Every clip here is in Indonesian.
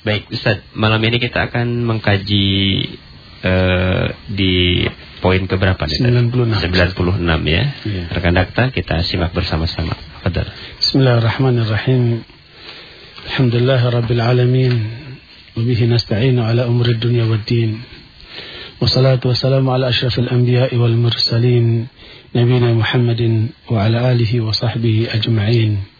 Baik, Ustaz, malam ini kita akan mengkaji uh, di poin keberapa? Nih, 96. 96 ya. ya. Rekan dakta, kita simak bersama-sama. Fadal. Bismillahirrahmanirrahim. Alhamdulillah Rabbil Alamin. Wabihi nasta'inu ala umri dunia wa din. Wassalatu wassalamu ala ashrafil anbiya wal mursalin. Nabi Muhammadin wa ala alihi wa sahbihi ajma'in.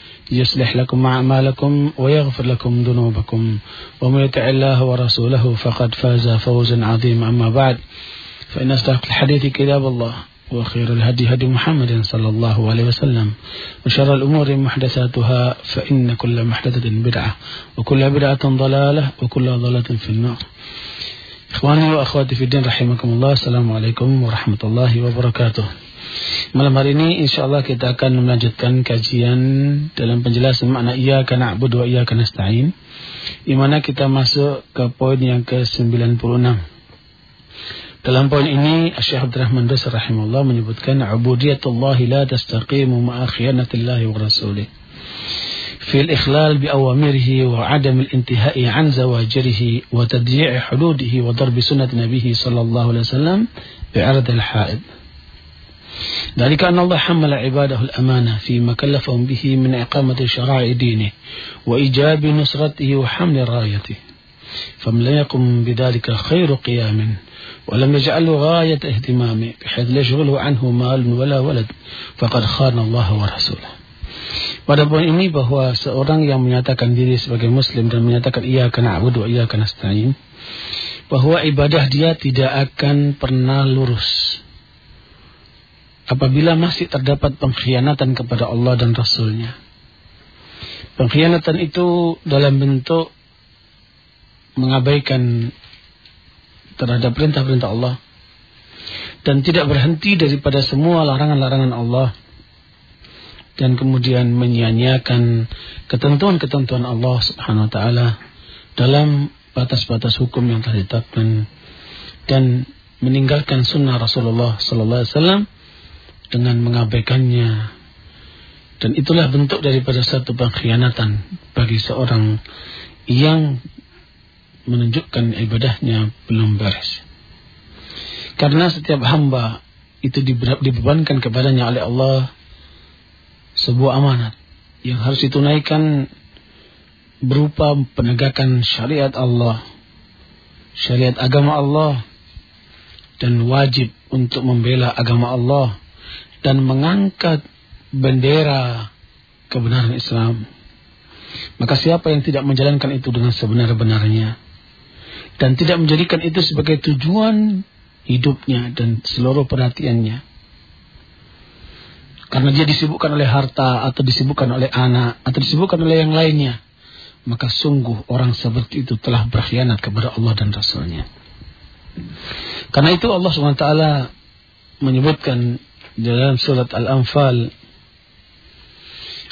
يصلح لكم أعمالكم ويغفر لكم ذنوبكم. ومن يطع الله ورسوله فقد فاز فوزا عظيما. أما بعد فإن أصدق الحديث كتاب الله وخير الهدي هدي محمد صلى الله عليه وسلم. وشر الأمور محدثاتها فإن كل محدثة بدعة وكل بدعة ضلالة وكل ضلالة في النار. إخواني وأخواتي في الدين رحمكم الله السلام عليكم ورحمة الله وبركاته. Malam hari ini insya Allah kita akan melanjutkan kajian dalam penjelasan makna iya karena abu dua iya karena stain. Di mana kita masuk ke poin yang ke-96. Dalam poin ini Syekh Abdurrahman Dasar rahimahullah menyebutkan ubudiyatullah la tastaqimu ma'a khiyanatillahi wa rasulih. في الإخلال بأوامره وعدم الانتهاء عن زواجره وتضييع حدوده وضرب سنة نبيه صلى الله عليه وسلم بعرض الحائض ذلك أن الله حمل عباده الأمانة فيما كلفهم به من إقامة شرائع دينه وإيجاب نصرته وحمل رايته. فمن لم يقم بذلك خير قيام ولم يجعله غاية اهتمامه بحيث لا يشغله عنه مال ولا ولد فقد خان الله ورسوله. Pada poin ini bahwa seorang yang menyatakan diri sebagai muslim dan menyatakan ia kena abud wa ia kena stain bahwa ibadah dia tidak akan pernah lurus. Apabila masih terdapat pengkhianatan kepada Allah dan Rasulnya. Pengkhianatan itu dalam bentuk mengabaikan terhadap perintah-perintah Allah dan tidak berhenti daripada semua larangan-larangan Allah dan kemudian menyia-nyiakan ketentuan-ketentuan Allah Subhanahu wa taala dalam batas-batas hukum yang telah ditetapkan dan meninggalkan sunnah Rasulullah sallallahu alaihi wasallam dengan mengabaikannya. Dan itulah bentuk daripada satu pengkhianatan bagi seorang yang menunjukkan ibadahnya belum beres. Karena setiap hamba itu dibebankan kepadanya oleh Allah sebuah amanat yang harus ditunaikan berupa penegakan syariat Allah, syariat agama Allah, dan wajib untuk membela agama Allah dan mengangkat bendera kebenaran Islam. Maka siapa yang tidak menjalankan itu dengan sebenar-benarnya dan tidak menjadikan itu sebagai tujuan hidupnya dan seluruh perhatiannya. Karena dia disibukkan oleh harta atau disibukkan oleh anak atau disibukkan oleh yang lainnya. Maka sungguh orang seperti itu telah berkhianat kepada Allah dan Rasulnya. Karena itu Allah SWT menyebutkan dalam surat Al-Anfal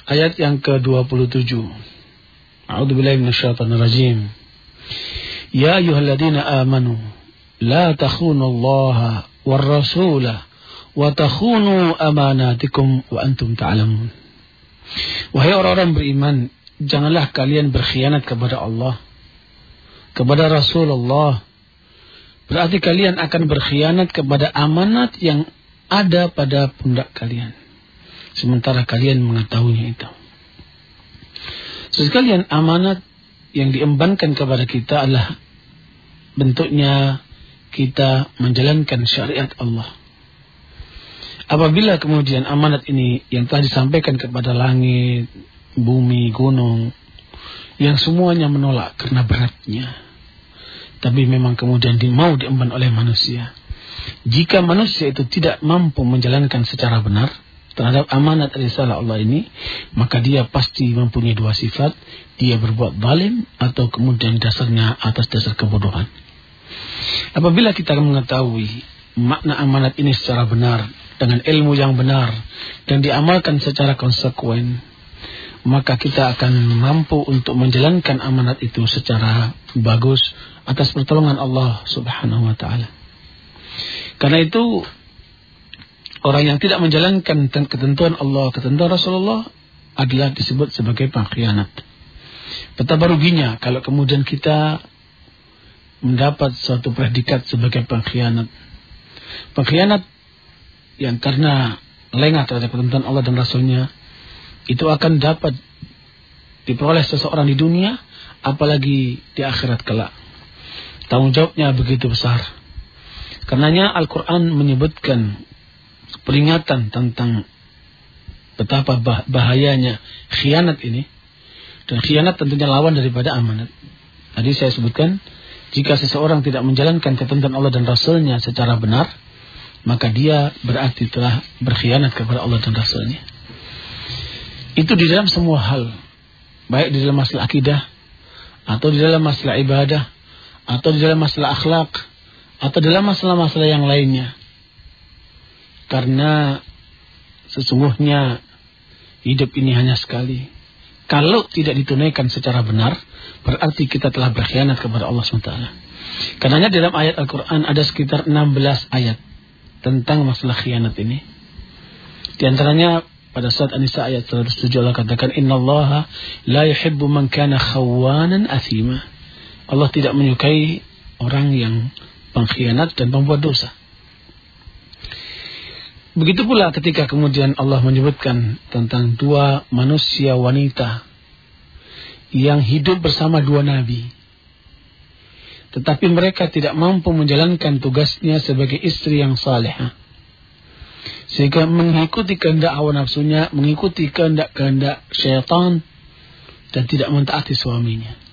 ayat yang ke-27. A'udzu billahi minasyaitonir rajim. Ya ayyuhalladzina amanu la takhunu Allah war rasulah wa takhunu amanatikum wa antum ta'lamun. Wahai orang-orang beriman, janganlah kalian berkhianat kepada Allah, kepada Rasulullah. Berarti kalian akan berkhianat kepada amanat yang ada pada pundak kalian. Sementara kalian mengetahuinya itu. Sekalian amanat yang diembankan kepada kita adalah bentuknya kita menjalankan syariat Allah. Apabila kemudian amanat ini yang telah disampaikan kepada langit, bumi, gunung, yang semuanya menolak karena beratnya. Tapi memang kemudian mau diemban oleh manusia. Jika manusia itu tidak mampu menjalankan secara benar terhadap amanat risalah Allah ini, maka dia pasti mempunyai dua sifat, dia berbuat zalim atau kemudian dasarnya atas dasar kebodohan. Apabila kita mengetahui makna amanat ini secara benar dengan ilmu yang benar dan diamalkan secara konsekuen, maka kita akan mampu untuk menjalankan amanat itu secara bagus atas pertolongan Allah Subhanahu wa taala. Karena itu orang yang tidak menjalankan ketentuan Allah, ketentuan Rasulullah adalah disebut sebagai pengkhianat. Betapa ruginya kalau kemudian kita mendapat suatu predikat sebagai pengkhianat. Pengkhianat yang karena lengah terhadap ketentuan Allah dan Rasulnya itu akan dapat diperoleh seseorang di dunia apalagi di akhirat kelak. Tanggung jawabnya begitu besar. Karenanya Al-Quran menyebutkan peringatan tentang betapa bahayanya khianat ini. Dan khianat tentunya lawan daripada amanat. Tadi saya sebutkan, jika seseorang tidak menjalankan ketentuan Allah dan Rasulnya secara benar, maka dia berarti telah berkhianat kepada Allah dan Rasulnya. Itu di dalam semua hal, baik di dalam masalah akidah, atau di dalam masalah ibadah, atau di dalam masalah akhlak atau dalam masalah-masalah yang lainnya. Karena sesungguhnya hidup ini hanya sekali. Kalau tidak ditunaikan secara benar, berarti kita telah berkhianat kepada Allah SWT. Karena dalam ayat Al-Quran ada sekitar 16 ayat tentang masalah khianat ini. Di antaranya pada saat Anisa ayat 107 Allah katakan Inna Allah la yuhibbu man kana khawanan athima. Allah tidak menyukai orang yang pengkhianat dan pembuat dosa. Begitu pula ketika kemudian Allah menyebutkan tentang dua manusia wanita yang hidup bersama dua nabi. Tetapi mereka tidak mampu menjalankan tugasnya sebagai istri yang salehah. Sehingga mengikuti kehendak hawa nafsunya, mengikuti kehendak-kehendak syaitan dan tidak mentaati suaminya.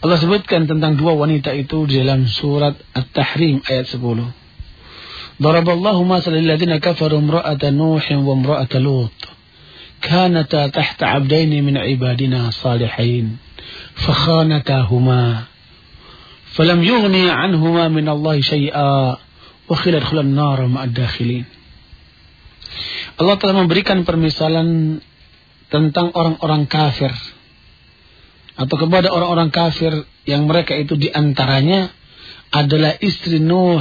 Allah sebutkan tentang dua wanita itu di dalam surat At-Tahrim ayat 10. Daraballahu masalil ladzina kafaru imra'ata Nuhin wa imra'ata Lut. Kanata tahta 'abdaini min ibadina salihin. Fakhanatahuma. Falam yughni 'anhuma min Allah syai'a. Wa khilad khulan nar ma'ad dakhilin. Allah telah memberikan permisalan tentang orang-orang kafir atau kepada orang-orang kafir yang mereka itu di antaranya adalah istri Nuh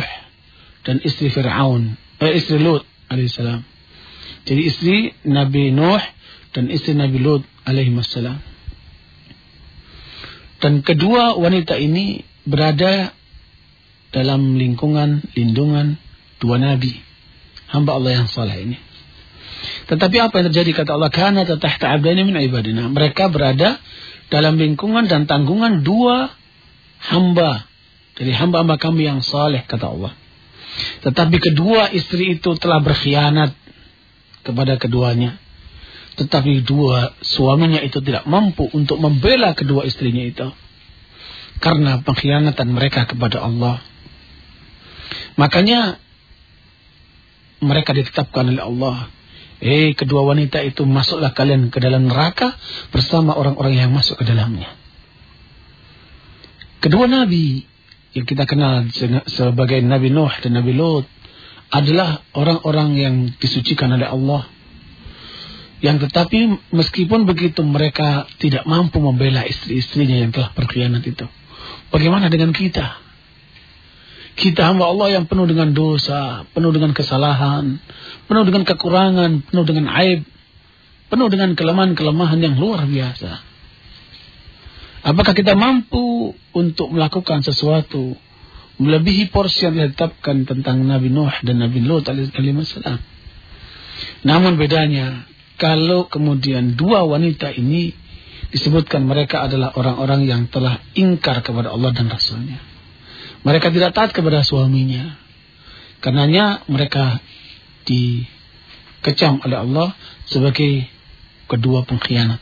dan istri Fir'aun, eh, istri Lut alaihissalam. Jadi istri Nabi Nuh dan istri Nabi Lut alaihissalam. Dan kedua wanita ini berada dalam lingkungan lindungan dua nabi hamba Allah yang saleh ini. Tetapi apa yang terjadi kata Allah karena tahta abdani min ibadina. Mereka berada dalam lingkungan dan tanggungan dua hamba dari hamba-hamba kami yang saleh kata Allah. Tetapi kedua istri itu telah berkhianat kepada keduanya. Tetapi dua suaminya itu tidak mampu untuk membela kedua istrinya itu. Karena pengkhianatan mereka kepada Allah. Makanya mereka ditetapkan oleh Allah Eh, kedua wanita itu masuklah kalian ke dalam neraka bersama orang-orang yang masuk ke dalamnya. Kedua nabi yang kita kenal sebagai Nabi Nuh dan Nabi Lut adalah orang-orang yang disucikan oleh Allah. Yang tetapi meskipun begitu mereka tidak mampu membela istri-istrinya yang telah berkhianat itu. Bagaimana dengan kita? Kita hamba Allah yang penuh dengan dosa, penuh dengan kesalahan, penuh dengan kekurangan, penuh dengan aib, penuh dengan kelemahan-kelemahan yang luar biasa. Apakah kita mampu untuk melakukan sesuatu melebihi porsi yang ditetapkan tentang Nabi Nuh dan Nabi Lut alaihissalam? Namun bedanya, kalau kemudian dua wanita ini disebutkan mereka adalah orang-orang yang telah ingkar kepada Allah dan Rasulnya. Mereka tidak taat kepada suaminya. Karenanya mereka dikecam oleh Allah sebagai kedua pengkhianat.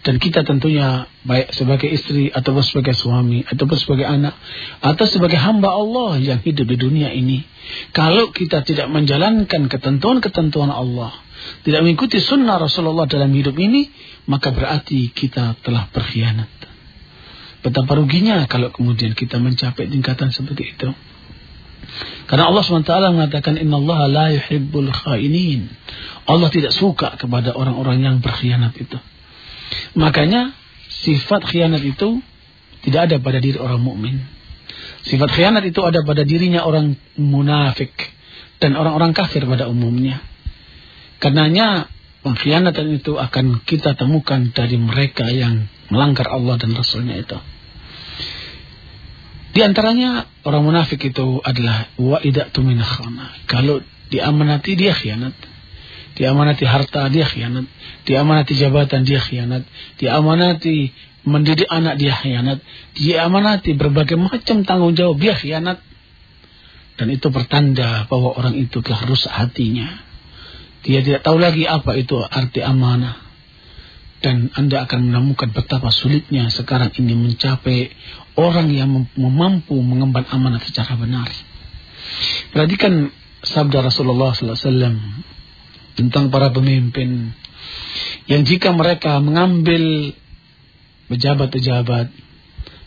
Dan kita tentunya baik sebagai istri ataupun sebagai suami ataupun sebagai anak atau sebagai hamba Allah yang hidup di dunia ini. Kalau kita tidak menjalankan ketentuan-ketentuan Allah, tidak mengikuti sunnah Rasulullah dalam hidup ini, maka berarti kita telah berkhianat. Betapa ruginya kalau kemudian kita mencapai tingkatan seperti itu. Karena Allah SWT mengatakan Inna Allah la yuhibbul khainin. Allah tidak suka kepada orang-orang yang berkhianat itu. Makanya sifat khianat itu tidak ada pada diri orang mukmin. Sifat khianat itu ada pada dirinya orang munafik dan orang-orang kafir pada umumnya. Karenanya pengkhianatan itu akan kita temukan dari mereka yang melanggar Allah dan Rasulnya itu. Di antaranya orang munafik itu adalah wa idatu min Kalau diamanati dia khianat. Diamanati harta dia khianat. Diamanati jabatan dia khianat. Diamanati mendidik anak dia khianat. Diamanati berbagai macam tanggung jawab dia khianat. Dan itu pertanda bahwa orang itu telah rusak hatinya. Dia tidak tahu lagi apa itu arti amanah dan Anda akan menemukan betapa sulitnya sekarang ini mencapai orang yang mampu mengemban amanat secara benar. Perhatikan sabda Rasulullah SAW tentang para pemimpin yang jika mereka mengambil pejabat-pejabat,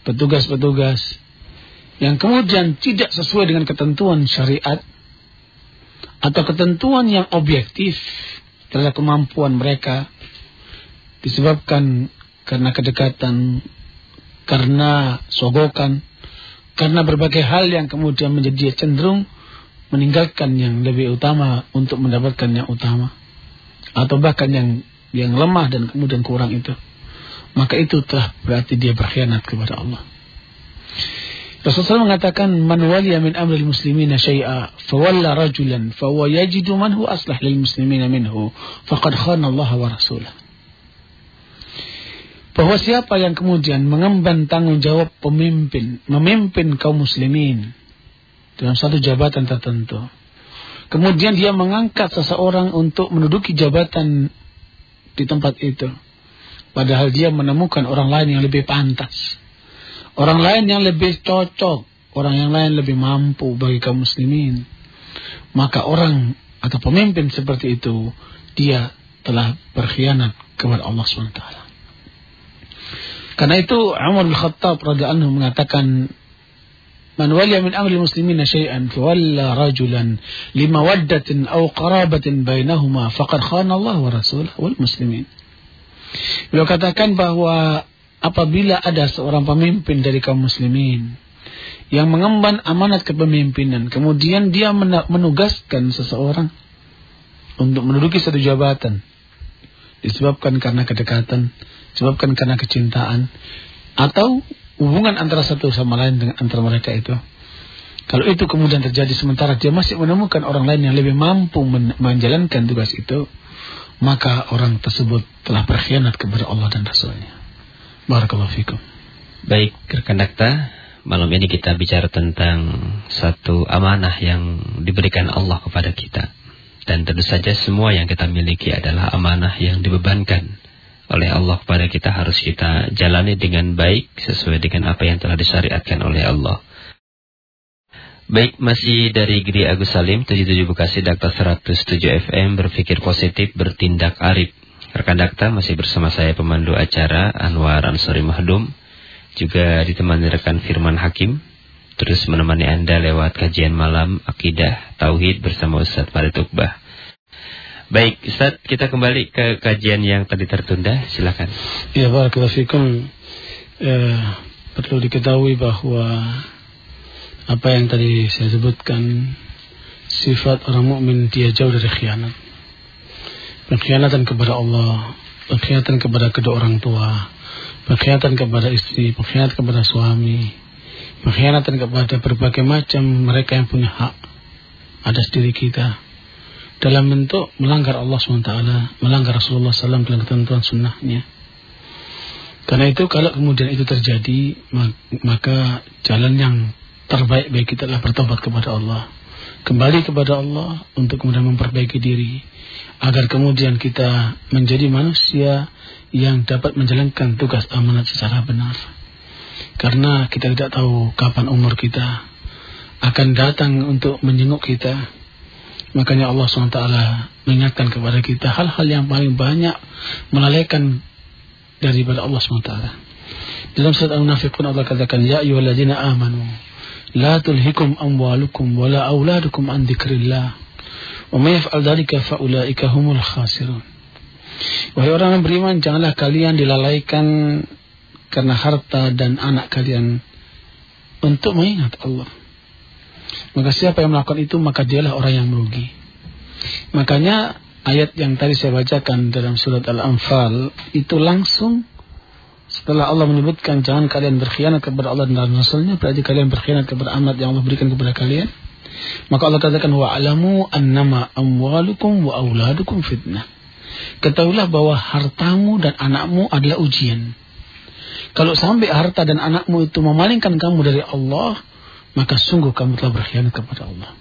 petugas-petugas yang kemudian tidak sesuai dengan ketentuan syariat atau ketentuan yang objektif terhadap kemampuan mereka disebabkan karena kedekatan, karena sogokan, karena berbagai hal yang kemudian menjadi cenderung meninggalkan yang lebih utama untuk mendapatkan yang utama. Atau bahkan yang yang lemah dan kemudian kurang itu. Maka itu telah berarti dia berkhianat kepada Allah. Rasulullah mengatakan man waliya min amri muslimina syai'a fawalla rajulan fahuwa yajidu man huwa aslah lil muslimina minhu faqad khana Allah wa rasulahu bahwa siapa yang kemudian mengemban tanggung jawab pemimpin, memimpin kaum muslimin dalam satu jabatan tertentu. Kemudian dia mengangkat seseorang untuk menduduki jabatan di tempat itu. Padahal dia menemukan orang lain yang lebih pantas. Orang lain yang lebih cocok. Orang yang lain lebih mampu bagi kaum muslimin. Maka orang atau pemimpin seperti itu, dia telah berkhianat kepada Allah SWT. Karena itu Umar bin Khattab radhiyallahu anhu mengatakan Man waliya min amri muslimin syai'an fawalla rajulan limawaddatin aw qarabatin bainahuma faqad khana Allah wa rasulahu wal muslimin. Beliau katakan bahwa apabila ada seorang pemimpin dari kaum muslimin yang mengemban amanat kepemimpinan kemudian dia menugaskan seseorang untuk menduduki satu jabatan disebabkan karena kedekatan disebabkan karena kecintaan atau hubungan antara satu sama lain dengan antara mereka itu. Kalau itu kemudian terjadi sementara dia masih menemukan orang lain yang lebih mampu menjalankan tugas itu, maka orang tersebut telah berkhianat kepada Allah dan Rasulnya. Barakallahu fikum. Baik, rekan malam ini kita bicara tentang satu amanah yang diberikan Allah kepada kita. Dan tentu saja semua yang kita miliki adalah amanah yang dibebankan oleh Allah kepada kita harus kita jalani dengan baik sesuai dengan apa yang telah disyariatkan oleh Allah. Baik, masih dari Giri Agus Salim, 77 Bekasi, Dakta 107 FM, berpikir positif, bertindak arif. Rekan Dakta masih bersama saya pemandu acara Anwar Ansori Mahdum, juga ditemani rekan Firman Hakim, terus menemani Anda lewat kajian malam Akidah Tauhid bersama Ustaz Farid Uqbah. Baik, Ustaz, kita kembali ke kajian yang tadi tertunda. Silakan. Ya, barakallahu fikum. Eh, perlu diketahui bahwa apa yang tadi saya sebutkan sifat orang mukmin dia jauh dari khianat. Pengkhianatan kepada Allah, pengkhianatan kepada kedua orang tua, pengkhianatan kepada istri, pengkhianatan kepada suami, pengkhianatan kepada berbagai macam mereka yang punya hak atas diri kita dalam bentuk melanggar Allah SWT, melanggar Rasulullah SAW dalam ketentuan sunnahnya. Karena itu kalau kemudian itu terjadi, maka jalan yang terbaik bagi kita adalah bertobat kepada Allah. Kembali kepada Allah untuk kemudian memperbaiki diri. Agar kemudian kita menjadi manusia yang dapat menjalankan tugas amanat secara benar. Karena kita tidak tahu kapan umur kita akan datang untuk menjenguk kita Makanya Allah SWT mengingatkan kepada kita hal-hal yang paling banyak melalaikan daripada Allah SWT. Dalam surat Al-Munafiqun Allah katakan, Ya ayyuhalladzina amanu, la tulhikum amwalukum wala auladukum an dzikrillah. Wa may yaf'al dzalika fa ulaika humul khasirun. Wahai orang yang beriman, janganlah kalian dilalaikan karena harta dan anak kalian untuk mengingat Allah. Maka siapa yang melakukan itu, maka dialah orang yang merugi. Makanya ayat yang tadi saya bacakan dalam surat Al-Anfal itu langsung setelah Allah menyebutkan jangan kalian berkhianat kepada Allah dan Rasulnya, berarti kalian berkhianat kepada amanat yang Allah berikan kepada kalian. Maka Allah katakan wa alamu annama amwalukum wa auladukum fitnah. Ketahuilah bahwa hartamu dan anakmu adalah ujian. Kalau sampai harta dan anakmu itu memalingkan kamu dari Allah, maka sungguh kamu telah berkhianat kepada Allah.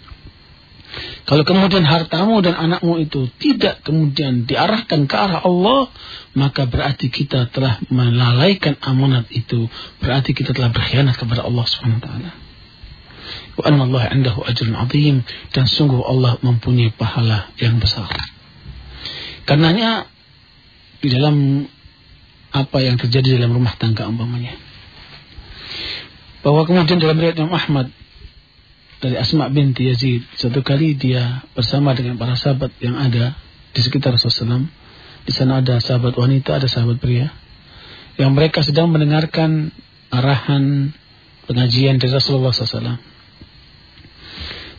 Kalau kemudian hartamu dan anakmu itu tidak kemudian diarahkan ke arah Allah, maka berarti kita telah melalaikan amanat itu. Berarti kita telah berkhianat kepada Allah Subhanahu wa taala. Wa anna Allah 'indahu dan sungguh Allah mempunyai pahala yang besar. Karenanya di dalam apa yang terjadi dalam rumah tangga umpamanya. Bahwa kemudian dalam riwayat Imam Ahmad dari Asma binti Yazid. Satu kali dia bersama dengan para sahabat yang ada di sekitar Rasulullah. Di sana ada sahabat wanita, ada sahabat pria. Yang mereka sedang mendengarkan arahan pengajian dari Rasulullah SAW.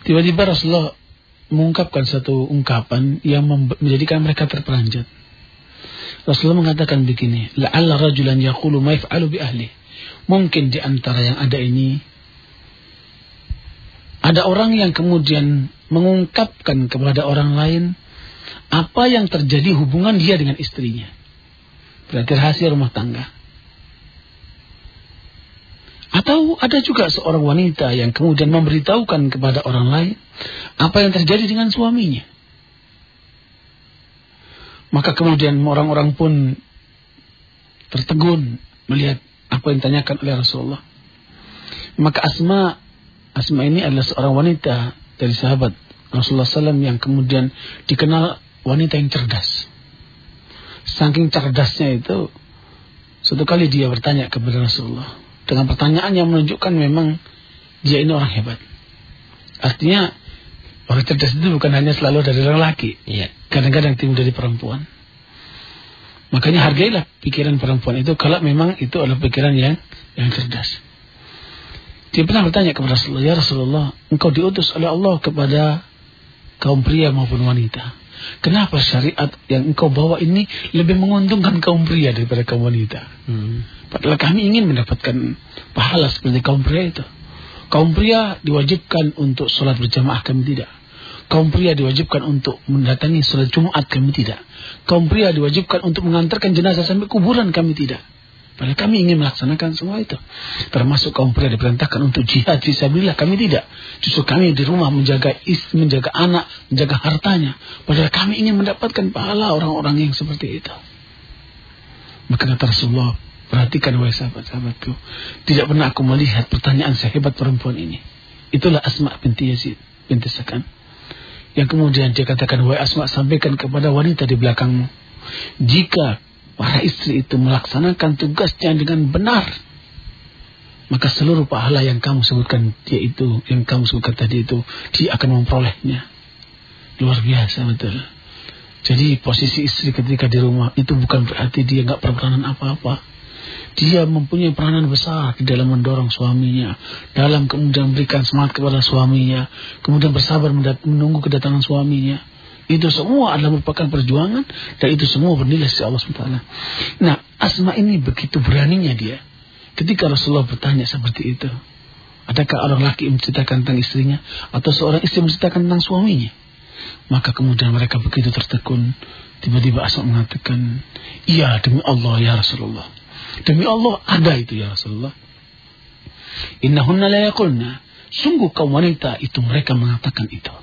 Tiba-tiba Rasulullah mengungkapkan satu ungkapan yang menjadikan mereka terperanjat. Rasulullah mengatakan begini, la'alla rajulan yaqulu ma yaf'alu bi ahli. Mungkin di antara yang ada ini ada orang yang kemudian mengungkapkan kepada orang lain apa yang terjadi hubungan dia dengan istrinya. Berarti rahasia rumah tangga. Atau ada juga seorang wanita yang kemudian memberitahukan kepada orang lain apa yang terjadi dengan suaminya. Maka kemudian orang-orang pun tertegun melihat apa yang ditanyakan oleh Rasulullah. Maka Asma Asma ini adalah seorang wanita dari sahabat Rasulullah SAW yang kemudian dikenal wanita yang cerdas. Saking cerdasnya itu, suatu kali dia bertanya kepada Rasulullah. Dengan pertanyaan yang menunjukkan memang dia ini orang hebat. Artinya, orang cerdas itu bukan hanya selalu dari orang laki. Iya. Kadang-kadang timbul dari perempuan. Makanya hargailah pikiran perempuan itu kalau memang itu adalah pikiran yang yang cerdas. Dia pernah bertanya kepada Rasulullah, Ya Rasulullah, engkau diutus oleh Allah kepada kaum pria maupun wanita. Kenapa syariat yang engkau bawa ini lebih menguntungkan kaum pria daripada kaum wanita? Hmm. Padahal kami ingin mendapatkan pahala seperti kaum pria itu. Kaum pria diwajibkan untuk sholat berjamaah, kami tidak. Kaum pria diwajibkan untuk mendatangi sholat Jumat, kami tidak. Kaum pria diwajibkan untuk mengantarkan jenazah sampai kuburan, kami tidak. Padahal kami ingin melaksanakan semua itu. Termasuk kaum pria diperintahkan untuk jihad fisabilillah. Kami tidak. Justru kami di rumah menjaga istri, menjaga anak, menjaga hartanya. Padahal kami ingin mendapatkan pahala orang-orang yang seperti itu. Maka kata Rasulullah, perhatikan wahai sahabat-sahabatku. Tidak pernah aku melihat pertanyaan sehebat perempuan ini. Itulah Asma binti Yazid binti Sakan. Yang kemudian dia katakan, wahai Asma sampaikan kepada wanita di belakangmu. Jika para istri itu melaksanakan tugasnya dengan benar, maka seluruh pahala yang kamu sebutkan dia itu, yang kamu sebutkan tadi itu, dia akan memperolehnya. Luar biasa betul. Jadi posisi istri ketika di rumah itu bukan berarti dia nggak berperanan apa-apa. Dia mempunyai peranan besar di dalam mendorong suaminya, dalam kemudian memberikan semangat kepada suaminya, kemudian bersabar menunggu kedatangan suaminya. Itu semua adalah merupakan perjuangan dan itu semua bernilai sisi Allah SWT. Nah, Asma ini begitu beraninya dia. Ketika Rasulullah bertanya seperti itu. Adakah orang laki menceritakan tentang istrinya atau seorang istri menceritakan tentang suaminya? Maka kemudian mereka begitu tertekun. Tiba-tiba Asma mengatakan, Iya demi Allah ya Rasulullah. Demi Allah ada itu ya Rasulullah. Innahunna la yakulna. Sungguh kaum wanita itu mereka mengatakan itu.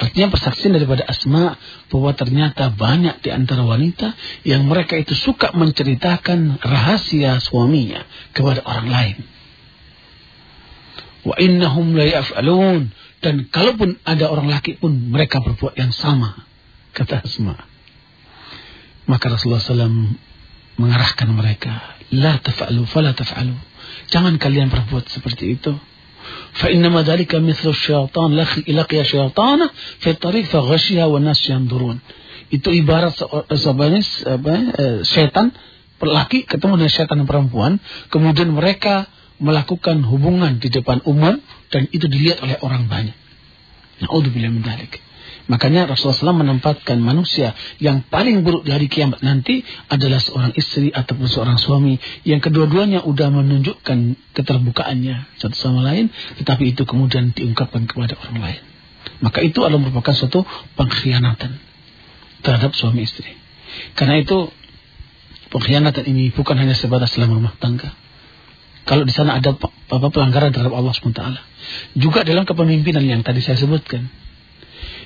Artinya persaksian daripada Asma bahwa ternyata banyak di antara wanita yang mereka itu suka menceritakan rahasia suaminya kepada orang lain. Wa innahum la dan kalaupun ada orang laki pun mereka berbuat yang sama kata Asma. Maka Rasulullah SAW mengarahkan mereka. La taf'alu fala taf'alu. Jangan kalian berbuat seperti itu. Mithlu syaitan laqiya syaitana fi tariq fa ghashiha wa nas yandurun. Itu ibarat sebenarnya apa, eh, setan laki ketemu dengan setan perempuan, kemudian mereka melakukan hubungan di depan umum dan itu dilihat oleh orang banyak. Naudzubillah min dzalik. Makanya Rasulullah SAW menempatkan manusia yang paling buruk di hari kiamat nanti adalah seorang istri ataupun seorang suami yang kedua-duanya sudah menunjukkan keterbukaannya satu sama lain, tetapi itu kemudian diungkapkan kepada orang lain. Maka itu adalah merupakan suatu pengkhianatan terhadap suami istri. Karena itu pengkhianatan ini bukan hanya sebatas dalam rumah tangga. Kalau di sana ada apa pelanggaran terhadap Allah SWT. Juga dalam kepemimpinan yang tadi saya sebutkan.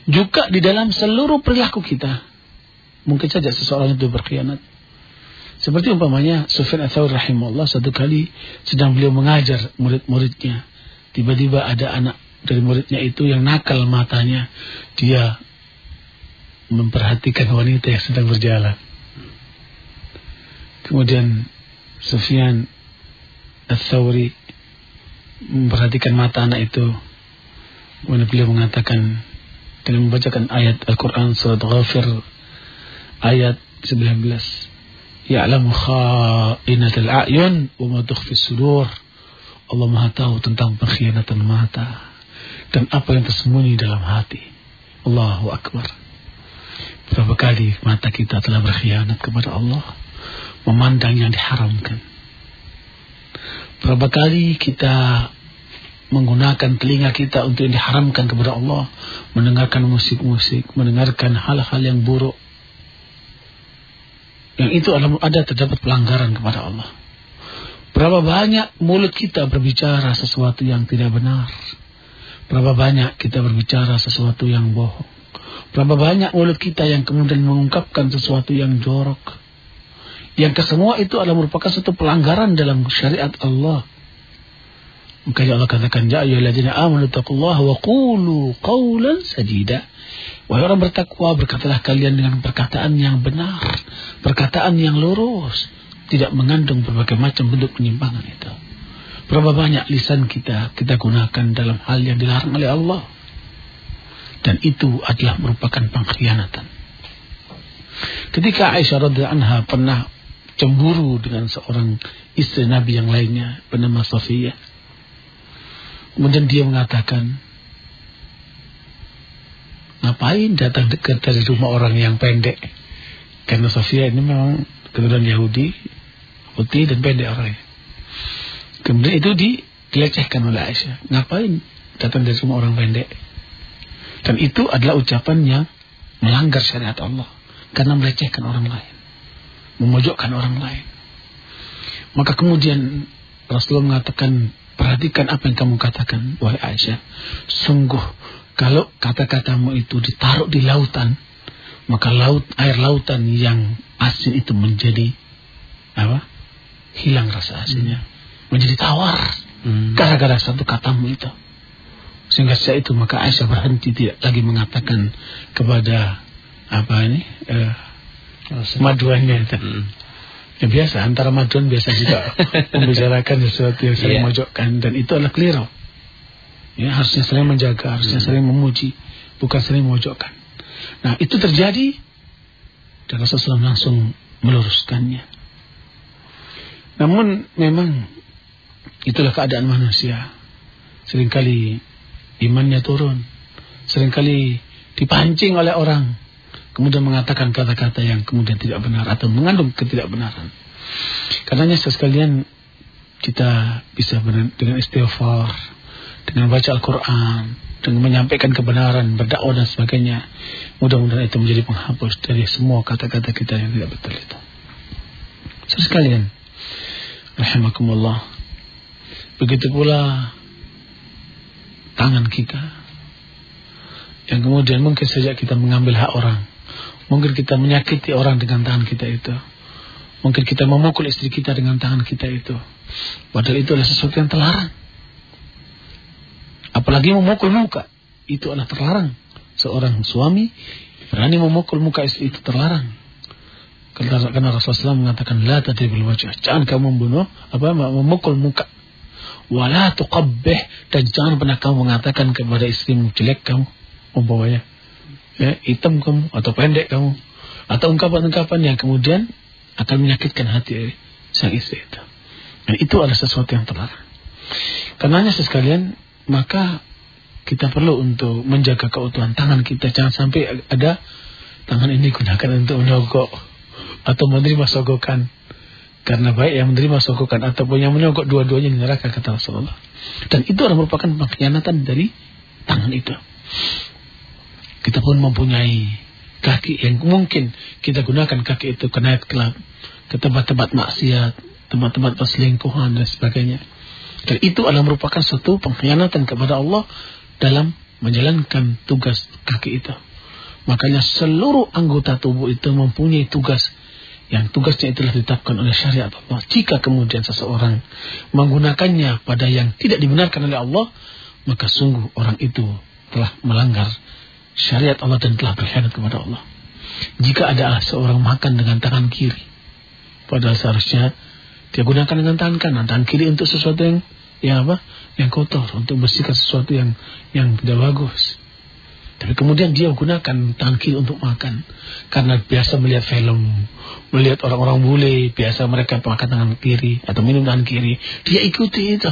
Juga di dalam seluruh perilaku kita. Mungkin saja seseorang itu berkhianat. Seperti umpamanya Sufyan Athawir rahimahullah satu kali sedang beliau mengajar murid-muridnya. Tiba-tiba ada anak dari muridnya itu yang nakal matanya. Dia memperhatikan wanita yang sedang berjalan. Kemudian Sufyan Al-Thawri memperhatikan mata anak itu. Kemudian beliau mengatakan dengan membacakan ayat Al-Quran surat Ghafir ayat 19. Ya'lamu kha'inatul a'yun wa ma tukhfis sudur. Allah Maha tahu tentang pengkhianatan mata dan apa yang tersembunyi dalam hati. Allahu Akbar. Berapa kali mata kita telah berkhianat kepada Allah memandang yang diharamkan. Berapa kali kita menggunakan telinga kita untuk yang diharamkan kepada Allah, mendengarkan musik-musik, mendengarkan hal-hal yang buruk. Yang itu adalah ada terdapat pelanggaran kepada Allah. Berapa banyak mulut kita berbicara sesuatu yang tidak benar. Berapa banyak kita berbicara sesuatu yang bohong. Berapa banyak mulut kita yang kemudian mengungkapkan sesuatu yang jorok. Yang kesemua itu adalah merupakan satu pelanggaran dalam syariat Allah. Makanya Allah katakan, Ya ayyuhalladzina amanu taqullaha wa qulu qawlan sadida. Wahai orang bertakwa, berkatalah kalian dengan perkataan yang benar, perkataan yang lurus, tidak mengandung berbagai macam bentuk penyimpangan itu. Berapa banyak lisan kita kita gunakan dalam hal yang dilarang oleh Allah. Dan itu adalah merupakan pengkhianatan. Ketika Aisyah radhiyallahu anha pernah cemburu dengan seorang istri Nabi yang lainnya bernama Sofia. Kemudian dia mengatakan, ngapain datang dekat dari rumah orang yang pendek? Karena Sofia ini memang keturunan Yahudi, putih dan pendek orangnya. Kemudian itu dilecehkan oleh Aisyah. Ngapain datang dari rumah orang pendek? Dan itu adalah ucapan yang melanggar syariat Allah. Karena melecehkan orang lain memojokkan orang lain. Maka kemudian Rasulullah mengatakan, perhatikan apa yang kamu katakan, wahai Aisyah. Sungguh, kalau kata-katamu itu ditaruh di lautan, maka laut air lautan yang asin itu menjadi apa? Hilang rasa asinnya, hmm. menjadi tawar hmm. gara-gara satu katamu itu. Sehingga sejak itu maka Aisyah berhenti tidak lagi mengatakan kepada apa ini eh, maduannya itu. Hmm. Ya biasa, antara maduan biasa juga membicarakan sesuatu yang saling yeah. mojokkan dan itu adalah keliru. Ya, harusnya saling menjaga, harusnya hmm. saling memuji, bukan saling memojokkan. Nah, itu terjadi dan Rasulullah langsung meluruskannya. Namun memang itulah keadaan manusia. Seringkali imannya turun, sering kali dipancing oleh orang kemudian mengatakan kata-kata yang kemudian tidak benar atau mengandung ketidakbenaran. Karenanya sekalian kita bisa dengan istighfar, dengan baca Al-Quran, dengan menyampaikan kebenaran, berdakwah dan sebagainya. Mudah-mudahan itu menjadi penghapus dari semua kata-kata kita yang tidak betul itu. Sekalian, rahimakumullah. Begitu pula tangan kita yang kemudian mungkin saja kita mengambil hak orang Mungkin kita menyakiti orang dengan tangan kita itu. Mungkin kita memukul istri kita dengan tangan kita itu. Padahal itu adalah sesuatu yang terlarang. Apalagi memukul muka. Itu adalah terlarang. Seorang suami berani memukul muka istri itu terlarang. Karena, Rasulullah SAW mengatakan la tadribul wajah. Jangan kamu membunuh apa memukul muka. Wala tuqabbih dan jangan pernah kamu mengatakan kepada istrimu jelek kamu umpamanya. Ya, hitam kamu atau pendek kamu atau ungkapan-ungkapan yang kemudian akan menyakitkan hati sang istri itu. Dan itu adalah sesuatu yang terlarang. Karenanya sekalian, maka kita perlu untuk menjaga keutuhan tangan kita. Jangan sampai ada tangan ini digunakan untuk menyogok atau menerima sogokan. Karena baik yang menerima sogokan ataupun yang menyogok dua-duanya di neraka kata Rasulullah. Dan itu adalah merupakan pengkhianatan dari tangan itu. Kita pun mempunyai kaki yang mungkin kita gunakan kaki itu ke night club, ke tempat-tempat maksiat, tempat-tempat perselingkuhan dan sebagainya. Dan itu adalah merupakan satu pengkhianatan kepada Allah dalam menjalankan tugas kaki itu. Makanya seluruh anggota tubuh itu mempunyai tugas yang tugasnya itulah ditetapkan oleh syariat Allah. Jika kemudian seseorang menggunakannya pada yang tidak dibenarkan oleh Allah, maka sungguh orang itu telah melanggar syariat Allah dan telah berkhianat kepada Allah. Jika ada seorang makan dengan tangan kiri, padahal seharusnya dia gunakan dengan tangan kanan, tangan kiri untuk sesuatu yang yang apa? Yang kotor, untuk bersihkan sesuatu yang yang tidak bagus. Tapi kemudian dia menggunakan tangan kiri untuk makan. Karena biasa melihat film, melihat orang-orang bule, biasa mereka makan tangan kiri atau minum tangan kiri. Dia ikuti itu.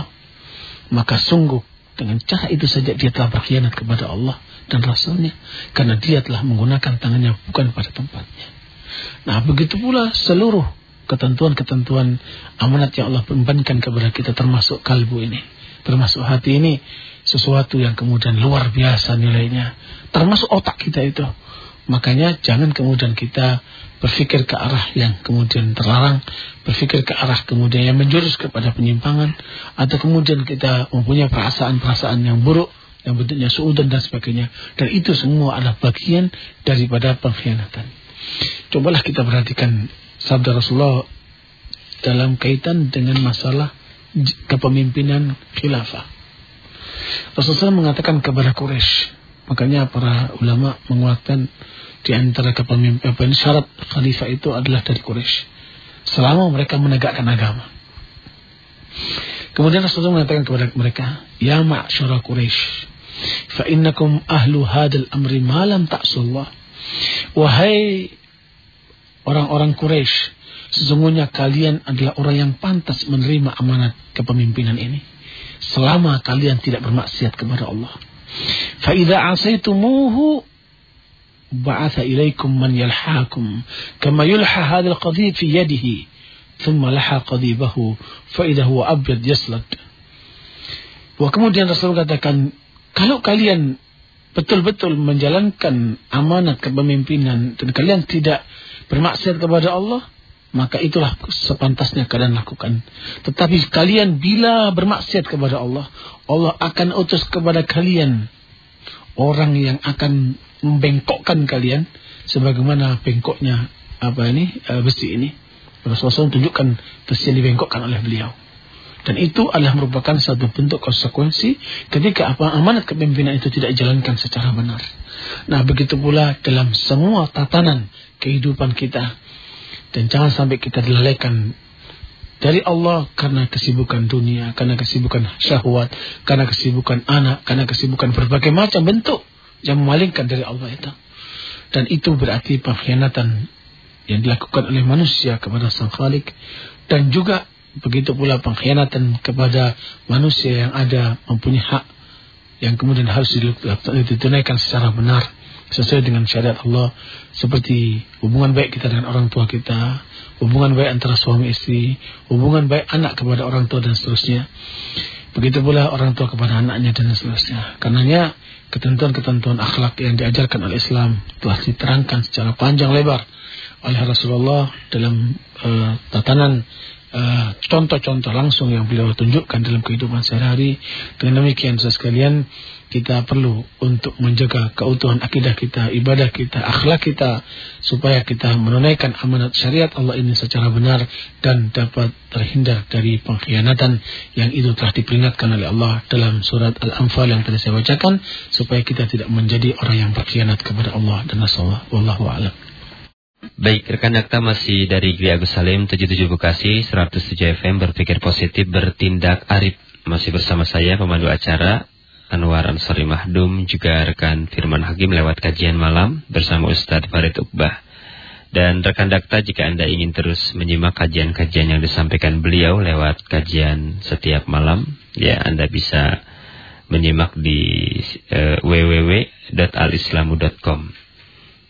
Maka sungguh dengan cara itu saja dia telah berkhianat kepada Allah dan Rasulnya. Karena dia telah menggunakan tangannya bukan pada tempatnya. Nah begitu pula seluruh ketentuan-ketentuan amanat yang Allah bebankan kepada kita termasuk kalbu ini. Termasuk hati ini sesuatu yang kemudian luar biasa nilainya. Termasuk otak kita itu. Makanya jangan kemudian kita berpikir ke arah yang kemudian terlarang, berpikir ke arah kemudian yang menjurus kepada penyimpangan, atau kemudian kita mempunyai perasaan-perasaan yang buruk, yang bentuknya suudan dan sebagainya. Dan itu semua adalah bagian daripada pengkhianatan. Cobalah kita perhatikan sabda Rasulullah dalam kaitan dengan masalah kepemimpinan khilafah. Rasulullah mengatakan kepada Quraisy, makanya para ulama menguatkan di antara kepemimpinan syarat khalifah itu adalah dari Quraisy. Selama mereka menegakkan agama. Kemudian Rasulullah mengatakan kepada mereka, Ya ma'asyara Quraisy, fa innakum ahlu hadal amri malam ta'sullah. Wahai orang-orang Quraisy, sesungguhnya kalian adalah orang yang pantas menerima amanat kepemimpinan ini selama kalian tidak bermaksiat kepada Allah. Fa idza asaitumuhu ba'atha ilaikum man yalhakum kama yulha hadzal qadhib fi yadihi thumma laha qadhibahu fa idza huwa abyad yaslad. Wah kemudian Rasul katakan kalau kalian betul-betul menjalankan amanat kepemimpinan dan kalian tidak bermaksiat kepada Allah, maka itulah sepantasnya kalian lakukan. Tetapi kalian bila bermaksiat kepada Allah, Allah akan utus kepada kalian orang yang akan membengkokkan kalian sebagaimana bengkoknya apa ini eh, besi ini. Rasulullah SAW tunjukkan besi yang dibengkokkan oleh beliau. Dan itu adalah merupakan satu bentuk konsekuensi ketika apa amanat kepemimpinan itu tidak dijalankan secara benar. Nah begitu pula dalam semua tatanan kehidupan kita dan jangan sampai kita dilalaikan dari Allah karena kesibukan dunia, karena kesibukan syahwat, karena kesibukan anak, karena kesibukan berbagai macam bentuk yang memalingkan dari Allah itu. Dan itu berarti pengkhianatan yang dilakukan oleh manusia kepada Sang Khalik dan juga begitu pula pengkhianatan kepada manusia yang ada mempunyai hak yang kemudian harus ditunaikan secara benar sesuai dengan syariat Allah seperti hubungan baik kita dengan orang tua kita, hubungan baik antara suami istri, hubungan baik anak kepada orang tua dan seterusnya. Begitu pula orang tua kepada anaknya dan seterusnya. Karenanya ketentuan-ketentuan akhlak yang diajarkan oleh Islam telah diterangkan secara panjang lebar oleh Rasulullah dalam uh, tatanan contoh-contoh uh, langsung yang beliau tunjukkan dalam kehidupan sehari-hari. Dengan demikian, saudara sekalian, kita perlu untuk menjaga keutuhan akidah kita, ibadah kita, akhlak kita supaya kita menunaikan amanat syariat Allah ini secara benar dan dapat terhindar dari pengkhianatan yang itu telah diperingatkan oleh Allah dalam surat Al-Anfal yang tadi saya bacakan supaya kita tidak menjadi orang yang berkhianat kepada Allah dan Rasulullah wallahu a'lam. Baik, rekan dakta masih dari Gri Agus Salim 77 Bekasi 107 FM berpikir positif bertindak arif masih bersama saya pemandu acara Anwar Ansari Mahdum juga rekan Firman Hakim lewat kajian malam bersama Ustadz Farid Uqbah. Dan rekan dakta jika Anda ingin terus menyimak kajian-kajian yang disampaikan beliau lewat kajian setiap malam, ya Anda bisa menyimak di uh, www.alislamu.com.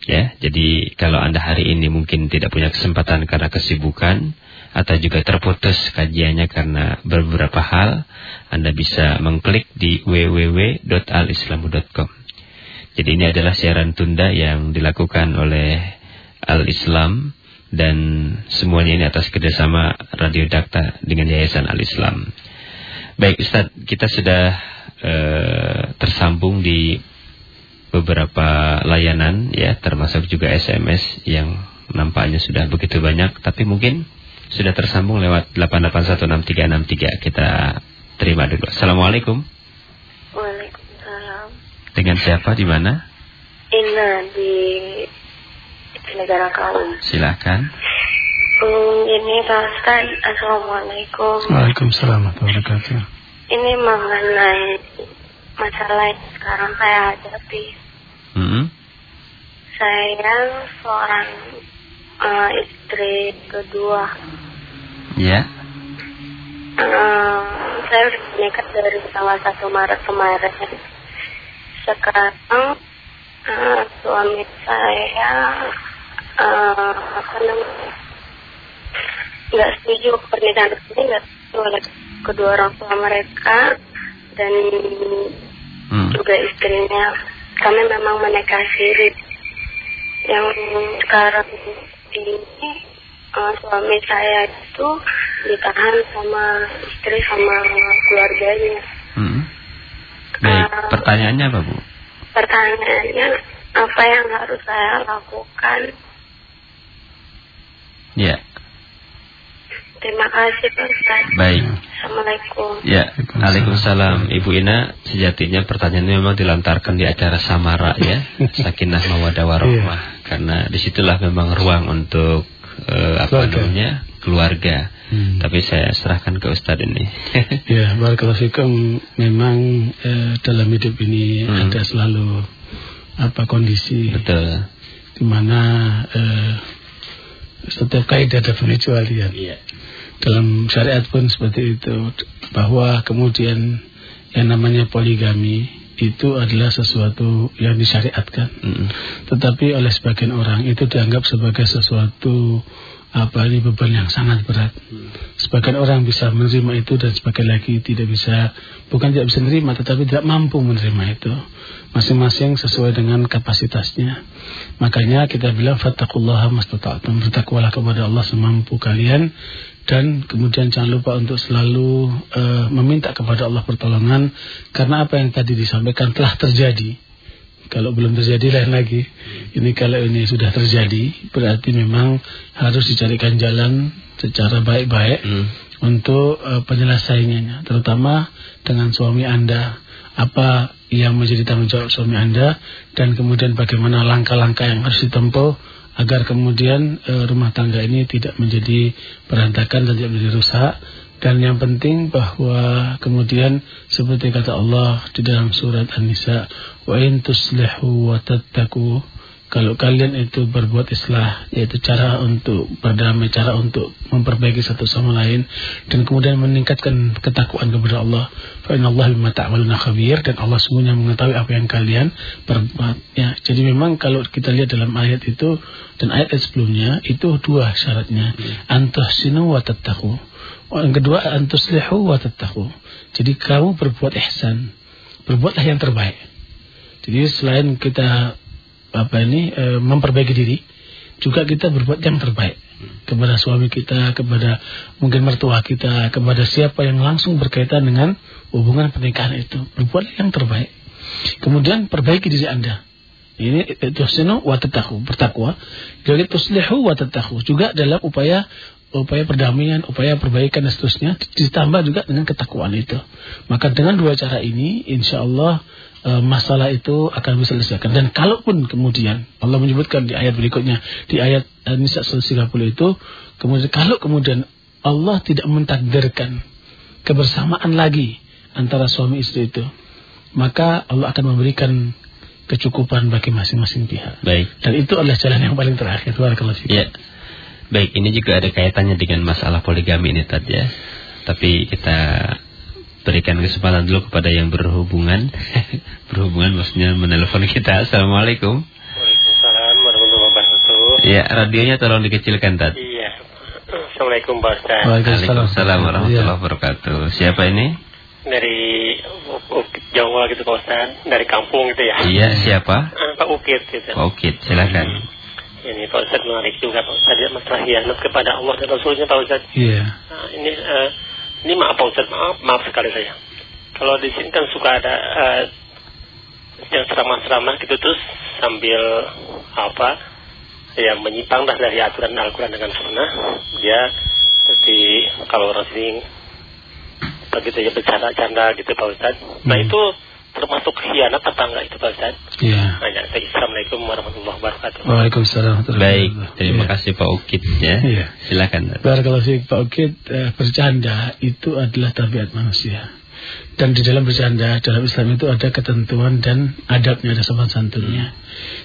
Ya, jadi kalau Anda hari ini mungkin tidak punya kesempatan karena kesibukan atau juga terputus kajiannya karena beberapa hal, Anda bisa mengklik di www.alislamu.com. Jadi ini adalah siaran tunda yang dilakukan oleh Al-Islam dan semuanya ini atas kerjasama Radio Dakta dengan Yayasan Al-Islam. Baik Ustaz, kita sudah uh, tersambung di beberapa layanan ya termasuk juga SMS yang nampaknya sudah begitu banyak tapi mungkin sudah tersambung lewat 8816363 kita terima dulu. Assalamualaikum. Waalaikumsalam. Dengan siapa di mana? Ina di negara kaum. Silakan. Hmm, ini Pak Ustaz, Assalamualaikum. Waalaikumsalam warahmatullahi. Ini mengenai masalah yang sekarang saya hadapi. Saya seorang uh, istri kedua. Ya. Uh, saya menikah dari tanggal 1 Maret kemarin. Sekarang uh, suami saya uh, apa namanya nggak setuju pernikahan ini nggak setuju oleh kedua orang tua mereka dan Hmm. juga istrinya kami memang menikah siri yang sekarang ini uh, suami saya itu ditahan sama istri sama keluarganya. Hmm. Baik, Uh, pertanyaannya apa Bu? Pertanyaannya apa yang harus saya lakukan? Ya, Terima kasih Pak Ustaz. baik. Assalamualaikum. Ya, Waalaikumsalam Ibu Ina Sejatinya pertanyaan ini memang dilantarkan di acara Samara ya Sakinah mawadah warahmah Karena di situlah memang ruang untuk eh, Apa Keluarga. namanya Keluarga Hmm. Tapi saya serahkan ke Ustadz ini Ya, barakallahu fikum memang eh, dalam hidup ini Hmm. ada selalu apa kondisi Betul di mana eh, setiap kaidah ada pengecualian. Iya Dalam syariat pun seperti itu bahwa kemudian yang namanya poligami itu adalah sesuatu yang disyariatkan. Mm-mm. Tetapi oleh sebagian orang itu dianggap sebagai sesuatu apa ini beban yang sangat berat. Sebagian orang bisa menerima itu dan sebagian lagi tidak bisa, bukan tidak bisa menerima, tetapi tidak mampu menerima itu. Masing-masing sesuai dengan kapasitasnya. Makanya kita bilang fattaqullaha mastata'tum. Bertakwalah kepada Allah semampu kalian dan kemudian jangan lupa untuk selalu eh, meminta kepada Allah pertolongan karena apa yang tadi disampaikan telah terjadi. Kalau belum terjadi lain lagi. Ini kalau ini sudah terjadi berarti memang harus dicarikan jalan secara baik-baik Mm. untuk uh, penyelesaiannya, terutama dengan suami Anda. Apa yang menjadi tanggung jawab suami Anda dan kemudian bagaimana langkah-langkah yang harus ditempuh agar kemudian uh, rumah tangga ini tidak menjadi berantakan dan tidak menjadi rusak. Dan yang penting bahwa kemudian seperti kata Allah di dalam surat An-Nisa, wa in tuslihu wa tattaqu kalau kalian itu berbuat islah yaitu cara untuk berdamai cara untuk memperbaiki satu sama lain dan kemudian meningkatkan ketakwaan kepada Allah fa innallaha bima ta'maluna khabir dan Allah sungguhnya mengetahui apa yang kalian perbuat ya jadi memang kalau kita lihat dalam ayat itu dan ayat sebelumnya itu dua syaratnya. Antuhsinu wa tattaqu. Yang kedua antuslihu wa tattaqu. Jadi kamu berbuat ihsan berbuatlah yang terbaik. Jadi selain kita apa ini e, memperbaiki diri, juga kita berbuat yang terbaik kepada suami kita, kepada mungkin mertua kita, kepada siapa yang langsung berkaitan dengan hubungan pernikahan itu. Berbuat yang terbaik. Kemudian perbaiki diri Anda. Ini tuhsinu wa tatahu, bertakwa. Jadi tuslihu wa tatahu juga dalam upaya upaya perdamaian, upaya perbaikan dan seterusnya ditambah juga dengan ketakwaan itu. Maka dengan dua cara ini insya Allah e, masalah itu akan bisa diselesaikan. Dan kalaupun kemudian Allah menyebutkan di ayat berikutnya di ayat e, Nisa 130 itu kemudian kalau kemudian Allah tidak mentakdirkan kebersamaan lagi antara suami istri itu, maka Allah akan memberikan kecukupan bagi masing-masing pihak. Baik. Dan itu adalah jalan yang paling terakhir. Barakallahu fikum. Ya. Baik, ini juga ada kaitannya dengan masalah poligami ini tadi ya. Tapi kita berikan kesempatan dulu kepada yang berhubungan. berhubungan maksudnya menelpon kita. Assalamualaikum. Waalaikumsalam warahmatullahi wabarakatuh. Ya, radionya tolong dikecilkan tadi. Iya. Assalamualaikum Pak Ustaz. Waalaikumsalam warahmatullahi wabarakatuh. Siapa ini? Dari Ukit Jawa gitu Pak Ustaz. Dari kampung gitu ya. Iya, siapa? Ah, Pak Ukit gitu. Oke, silakan. Ini Pak Ustaz menarik juga Pak Ustaz ya masalah hianat kepada Allah dan Rasulnya Pak Ustaz. Iya. Nah, ini eh, ini maaf Pak Ustaz, maaf, maaf sekali saya. Kalau di sini kan suka ada eh, yang ceramah-ceramah gitu terus sambil apa ya menyimpang dah dari aturan Al-Quran dengan Sunnah dia seperti kalau orang sini begitu ya bercanda-canda gitu Pak Ustaz. Nah Hmm. itu termasuk khianat enggak itu Pak Ustaz? Iya. Saya Assalamualaikum warahmatullahi wabarakatuh. Waalaikumsalam. Baik, terima Iya. kasih Pak Ukit ya. Iya. Silakan. Barakallahu fiik Pak Ukit, eh, bercanda itu adalah tabiat manusia. Dan di dalam bercanda, dalam Islam itu ada ketentuan dan adabnya, ada sopan santunnya.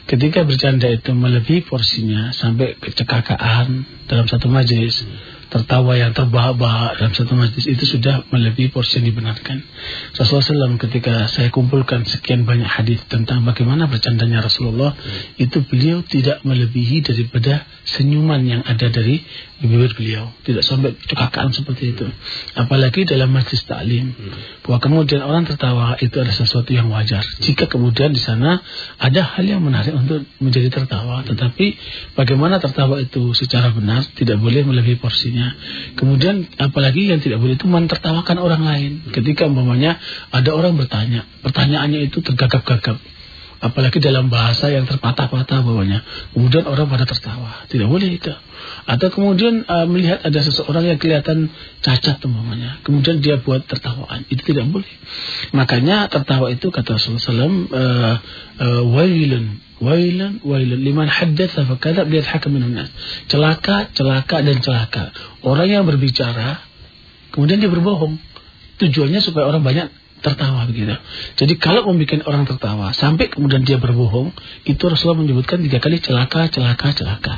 Ketika bercanda itu melebihi porsinya sampai kecekakaan dalam satu majelis, tertawa yang terbahak-bahak dalam satu majlis itu sudah melebihi porsi yang dibenarkan. Rasulullah SAW ketika saya kumpulkan sekian banyak hadis tentang bagaimana bercandanya Rasulullah, itu beliau tidak melebihi daripada senyuman yang ada dari bibir beliau. Tidak sampai cekakaan seperti itu. Apalagi dalam majlis taklim. Bahwa kemudian orang tertawa itu adalah sesuatu yang wajar. Jika kemudian di sana ada hal yang menarik untuk menjadi tertawa. Tetapi bagaimana tertawa itu secara benar tidak boleh melebihi porsinya. Kemudian apalagi yang tidak boleh itu mentertawakan orang lain. Ketika umpamanya ada orang bertanya. Pertanyaannya itu tergagap-gagap. Apalagi dalam bahasa yang terpatah-patah bawahnya. Kemudian orang pada tertawa. Tidak boleh itu. Atau kemudian uh, melihat ada seseorang yang kelihatan cacat umpamanya. Kemudian dia buat tertawaan. Itu tidak boleh. Makanya tertawa itu kata Rasulullah SAW. Uh, uh, wailun. Wailun, wailun. Liman haddatha fakadab lihat hakam minun nas. Celaka, celaka dan celaka. Orang yang berbicara. Kemudian dia berbohong. Tujuannya supaya orang banyak tertawa begitu. Jadi kalau membuat orang tertawa sampai kemudian dia berbohong, itu Rasulullah menyebutkan tiga kali celaka, celaka, celaka.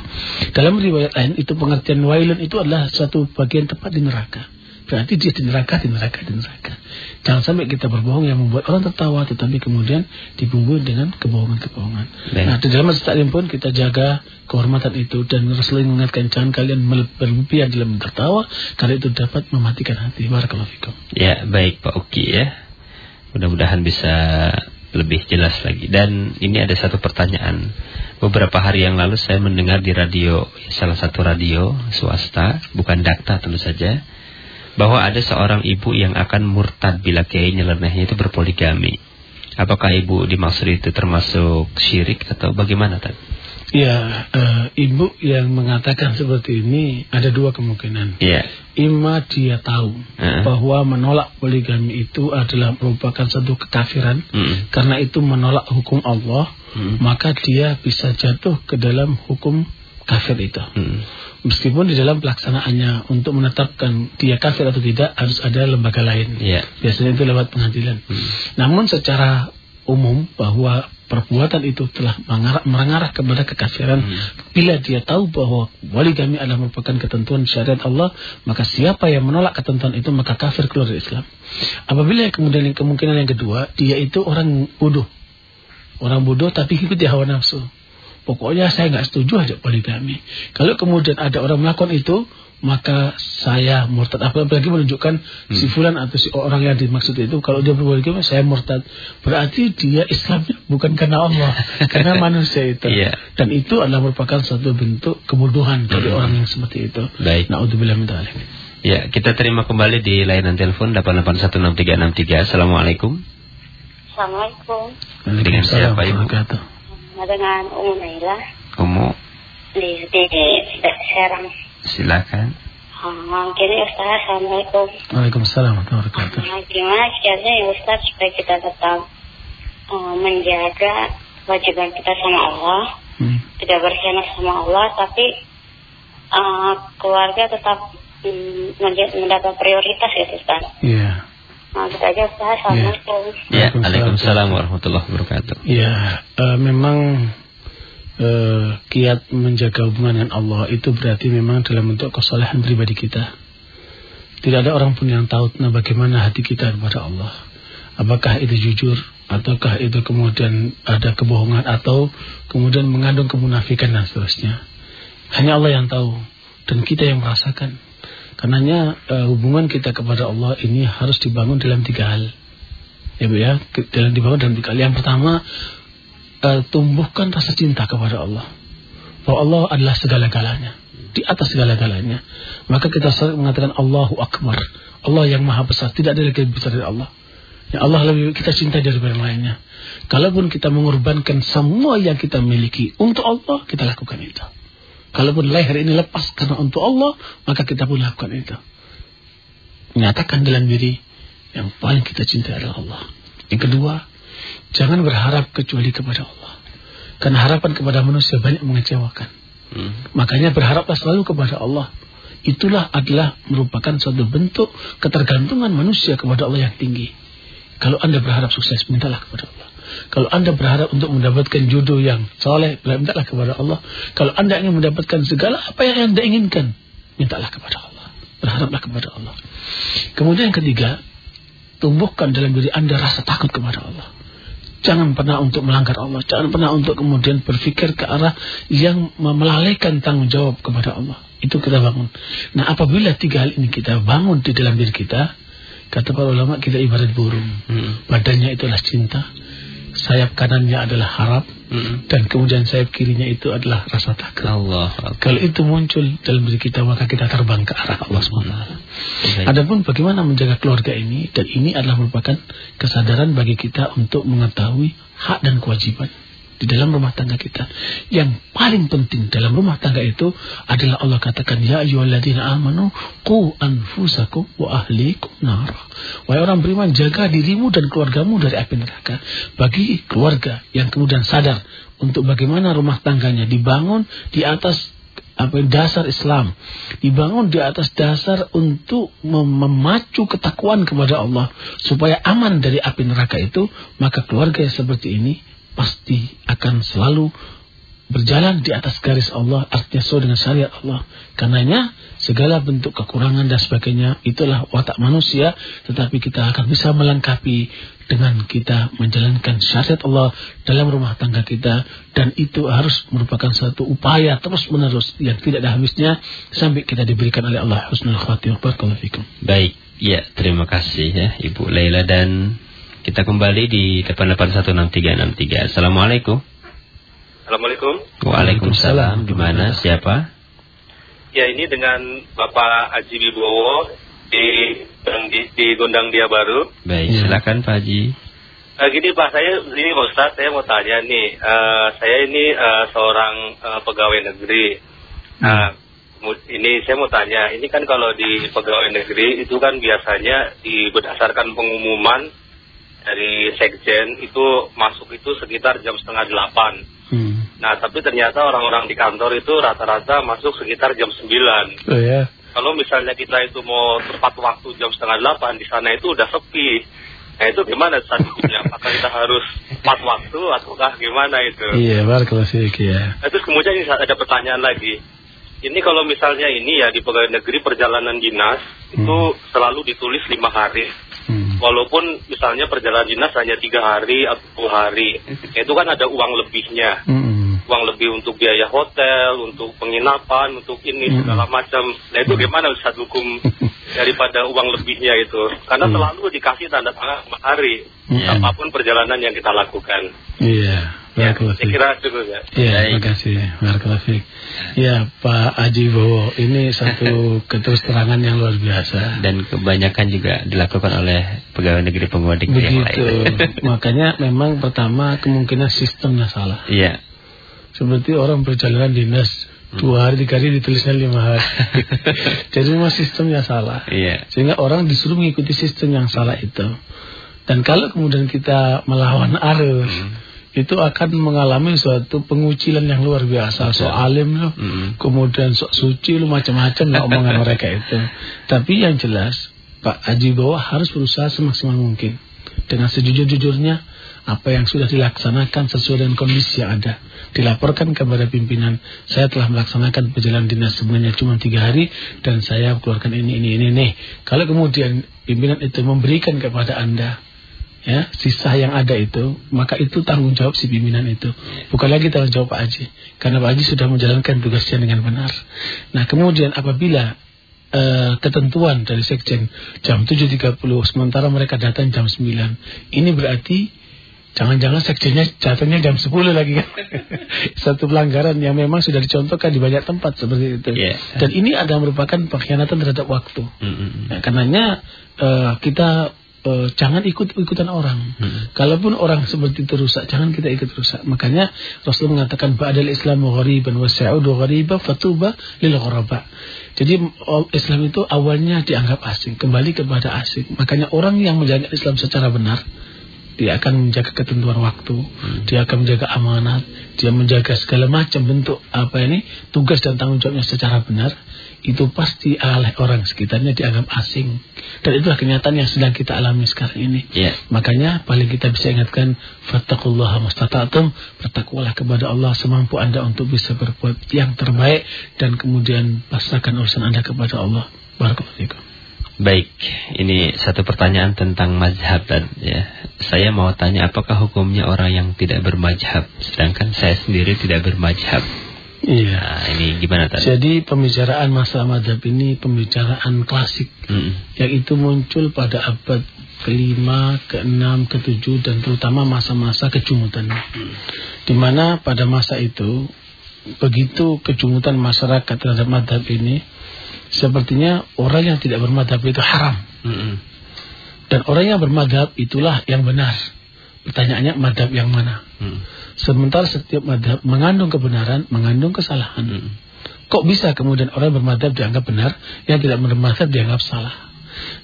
Dalam riwayat lain itu pengertian wailun itu adalah satu bagian tempat di neraka. Berarti dia di neraka, di neraka, di neraka. Jangan sampai kita berbohong yang membuat orang tertawa, tetapi kemudian dibumbui dengan kebohongan-kebohongan. Nah, di dalam masjid taklim pun kita jaga kehormatan itu dan Rasulullah mengingatkan jangan kalian berlebihan dalam tertawa karena itu dapat mematikan hati. Barakallahu fikum. Ya, baik Pak Uki ya. Mudah-mudahan bisa lebih jelas lagi. Dan ini ada satu pertanyaan. Beberapa hari yang lalu saya mendengar di radio, salah satu radio swasta, bukan dakta tentu saja, bahwa ada seorang ibu yang akan murtad bila kiai nyelenehnya itu berpoligami. Apakah ibu dimaksud itu termasuk syirik atau bagaimana tadi? Ya, eh, ibu yang mengatakan seperti ini ada dua kemungkinan. Iya. Ima dia tahu Heeh. bahwa menolak poligami itu adalah merupakan satu kekafiran. Mm. Karena itu menolak hukum Allah, Mm. maka dia bisa jatuh ke dalam hukum kafir itu. Mm. Meskipun di dalam pelaksanaannya untuk menetapkan dia kafir atau tidak harus ada lembaga lain. Iya. Biasanya itu lewat pengadilan. Hmm. Namun secara umum bahwa perbuatan itu telah mengarah, mengarah kepada kekafiran. Hmm. Bila dia tahu bahwa poligami adalah merupakan ketentuan syariat Allah, maka siapa yang menolak ketentuan itu maka kafir keluar dari Islam. Apabila kemudian yang kemungkinan yang kedua, dia itu orang bodoh. Orang bodoh tapi ikuti hawa nafsu. Pokoknya saya nggak setuju aja poligami. Kalau kemudian ada orang melakukan itu, maka saya murtad. Apalagi menunjukkan Hmm. si fulan atau si orang yang dimaksud itu, kalau dia berpoligami saya murtad. Berarti dia Islamnya bukan karena Allah, karena manusia itu. Iya. Dan itu adalah merupakan satu bentuk kebodohan dari Hmm. orang yang seperti itu. Baik. Naudzubillah min dzalik. Ya, kita terima kembali di layanan telepon 8816363. Assalamualaikum. Assalamualaikum. Dengan siapa, Ibu? Dengan Umu Naila Umu, di, di, di Serang. Silakan. Uh, gini Ustaz, Assalamualaikum. Waalaikumsalam warahmatullahi wabarakatuh. Uh, gimana caranya ya Ustaz supaya kita tetap uh, menjaga kewajiban kita sama Allah, Hmm. tidak berkhianat sama Allah, tapi uh, keluarga tetap menja- mendapat prioritas gitu Ustaz. Iya. Nah, gitu aja Ustaz, Assalamualaikum. Ya, Waalaikumsalam. Waalaikumsalam warahmatullahi wabarakatuh. Ya, eh, memang eh, kiat menjaga hubungan dengan Allah itu berarti memang dalam bentuk kesalehan pribadi kita. Tidak ada orang pun yang tahu nah, bagaimana hati kita kepada Allah. Apakah itu jujur, ataukah itu kemudian ada kebohongan, atau kemudian mengandung kemunafikan dan seterusnya. Hanya Allah yang tahu, dan kita yang merasakan. Karenanya eh, hubungan kita kepada Allah ini harus dibangun dalam tiga hal ya Bu ya dalam dibangun dalam tiga hal. Yang pertama eh, tumbuhkan rasa cinta kepada Allah. Bahwa Allah adalah segala-galanya, di atas segala-galanya. Maka kita sering mengatakan Allahu Akbar. Allah yang maha besar, tidak ada lagi besar dari Allah. Ya Allah lebih kita cintai daripada yang lainnya. Kalaupun kita mengorbankan semua yang kita miliki untuk Allah, kita lakukan itu. Kalaupun leher ini lepas karena untuk Allah, maka kita pun lakukan itu. Menyatakan dalam diri yang paling kita cintai adalah Allah. Yang kedua, jangan berharap kecuali kepada Allah. Karena harapan kepada manusia banyak mengecewakan. Hmm. Makanya berharaplah selalu kepada Allah. Itulah adalah merupakan suatu bentuk ketergantungan manusia kepada Allah yang tinggi. Kalau anda berharap sukses, mintalah kepada Allah. Kalau anda berharap untuk mendapatkan jodoh yang soleh, mintalah kepada Allah. Kalau anda ingin mendapatkan segala apa yang anda inginkan, mintalah kepada Allah. Berharaplah kepada Allah. Kemudian yang ketiga, tumbuhkan dalam diri anda rasa takut kepada Allah. Jangan pernah untuk melanggar Allah. Jangan pernah untuk kemudian berpikir ke arah yang melalaikan tanggung jawab kepada Allah. Itu kita bangun. Nah apabila tiga hal ini kita bangun di dalam diri kita, kata para ulama kita ibarat burung. Hmm. Badannya itu adalah cinta, sayap kanannya adalah harap, Hmm. dan kemudian sayap kirinya itu adalah rasa takut. Allah. Kalau itu muncul dalam diri kita, maka kita terbang ke arah Allah SWT. Adapun bagaimana menjaga keluarga ini dan ini adalah merupakan kesadaran bagi kita untuk mengetahui hak dan kewajiban di dalam rumah tangga kita. Yang paling penting dalam rumah tangga itu adalah Allah katakan ya ayyuhalladzina amanu qu anfusakum wa ahlikum nar. Wahai orang beriman jaga dirimu dan keluargamu dari api neraka. Bagi keluarga yang kemudian sadar untuk bagaimana rumah tangganya dibangun di atas apa dasar Islam. Dibangun di atas dasar untuk mem- memacu ketakwaan kepada Allah. Supaya aman dari api neraka itu maka keluarga yang seperti ini pasti akan selalu berjalan di atas garis Allah artinya sesuai dengan syariat Allah. Karenanya segala bentuk kekurangan dan sebagainya itulah watak manusia. Tetapi kita akan bisa melengkapi dengan kita menjalankan syariat Allah dalam rumah tangga kita dan itu harus merupakan satu upaya terus menerus yang tidak ada habisnya sampai kita diberikan oleh Allah husnul khatimah barakallahu fikum Baik, ya terima kasih ya Ibu Laila dan kita kembali di 8816363. Assalamualaikum. Assalamualaikum. Waalaikumsalam. Di mana? Siapa? Ya ini dengan Bapak Haji Wibowo di di, di Gondang Dia Baru. Baik, Ya. silakan Pak Haji. Eh, gini Pak, saya ini Pak Ustadz, saya mau tanya nih, eh, saya ini eh, seorang eh, pegawai negeri. Nah, mu- ini saya mau tanya, ini kan kalau di pegawai negeri itu kan biasanya di berdasarkan pengumuman dari sekjen itu masuk itu sekitar jam setengah delapan. hmm. Nah, tapi ternyata orang-orang di kantor itu rata-rata masuk sekitar jam sembilan. oh ya Kalau misalnya kita itu mau tepat waktu jam setengah delapan, di sana itu udah sepi. Nah itu gimana strateginya? Apakah kita harus tepat waktu ataukah gimana itu? iya barakallahu fik ya Nah, terus kemudian ini ada pertanyaan lagi. Ini kalau misalnya ini ya di pegawai negeri perjalanan dinas itu selalu ditulis lima hari. hmm. Walaupun misalnya perjalanan dinas hanya tiga hari atau dua hari, itu kan ada uang lebihnya. Hmm. Uang lebih untuk biaya hotel, untuk penginapan, untuk ini segala macam. Nah itu gimana Ustaz hukum daripada uang lebihnya itu? Karena Hmm. selalu dikasih tanda tangan hari, Ya. apa pun perjalanan yang kita lakukan. iya Ya, barakallahu saya kira cukup ya. Iya, terima kasih. Ya, Pak Haji Bowo, ini satu keterus terangan yang luar biasa. Dan kebanyakan juga dilakukan oleh pegawai negeri negeri yang Begitu. lain. Makanya memang pertama kemungkinan sistemnya salah. Iya. Seperti orang perjalanan dinas Dua hari, tiga hari ditulisnya lima hari. Jadi memang sistemnya salah. Iya. Sehingga orang disuruh mengikuti sistem yang salah itu. Dan kalau kemudian kita melawan arus, Hmm. itu akan mengalami suatu pengucilan yang luar biasa. So alim loh, Hmm. kemudian sok suci lu macam-macam lah omongan mereka itu. Tapi yang jelas, Pak Haji Bawa harus berusaha semaksimal mungkin dengan sejujur-jujurnya apa yang sudah dilaksanakan sesuai dengan kondisi yang ada. Dilaporkan kepada pimpinan, saya telah melaksanakan perjalanan dinas sebenarnya cuma tiga hari dan saya keluarkan ini, ini, ini, ini. Kalau kemudian pimpinan itu memberikan kepada Anda ya sisa yang ada itu maka itu tanggung jawab si pimpinan itu bukan lagi tanggung jawab Pak Haji karena Pak Haji sudah menjalankan tugasnya dengan benar nah kemudian apabila eh, ketentuan dari sekjen jam 7.30 sementara mereka datang jam 9 ini berarti jangan-jangan sekjennya jatuhnya jam 10 lagi kan satu pelanggaran yang memang sudah dicontohkan di banyak tempat seperti itu Iya. dan ini ada merupakan pengkhianatan terhadap waktu Hmm. Nah, karenanya eh, kita eh, jangan ikut-ikutan orang. Hmm. Kalaupun orang seperti itu rusak, jangan kita ikut rusak. Makanya Rasul mengatakan ba'dal Islam ghariban wa sa'udu ghariban fatuba lil ghuraba. Jadi oh, Islam itu awalnya dianggap asing, kembali kepada asing. Makanya orang yang menjalankan Islam secara benar dia akan menjaga ketentuan waktu, dia akan menjaga amanat, dia menjaga segala macam bentuk apa ini tugas dan tanggung jawabnya secara benar. Itu pasti oleh orang sekitarnya dianggap asing. Dan itulah kenyataan yang sedang kita alami sekarang ini. Iya. Makanya paling kita bisa ingatkan fattaqullaha mastata'tum, bertakwalah kepada Allah semampu Anda untuk bisa berbuat yang terbaik dan kemudian pasrahkan urusan Anda kepada Allah. Barakallahu. Baik, ini satu pertanyaan tentang mazhab dan ya. Saya mau tanya apakah hukumnya orang yang tidak bermazhab sedangkan saya sendiri tidak bermazhab. Iya. Nah, ini gimana tadi? Jadi pembicaraan masalah madhab ini pembicaraan klasik Hmm. yang itu muncul pada abad kelima, keenam, ketujuh dan terutama masa-masa kejumutan. Di mana pada masa itu begitu kejumutan masyarakat terhadap madhab ini sepertinya orang yang tidak bermadhab itu haram Hmm. dan orang yang bermadhab itulah yang benar. Pertanyaannya madhab yang mana? Hmm. Sementara setiap madhab mengandung kebenaran, mengandung kesalahan. Hmm. Kok bisa kemudian orang bermadhab dianggap benar, yang tidak bermadhab dianggap salah?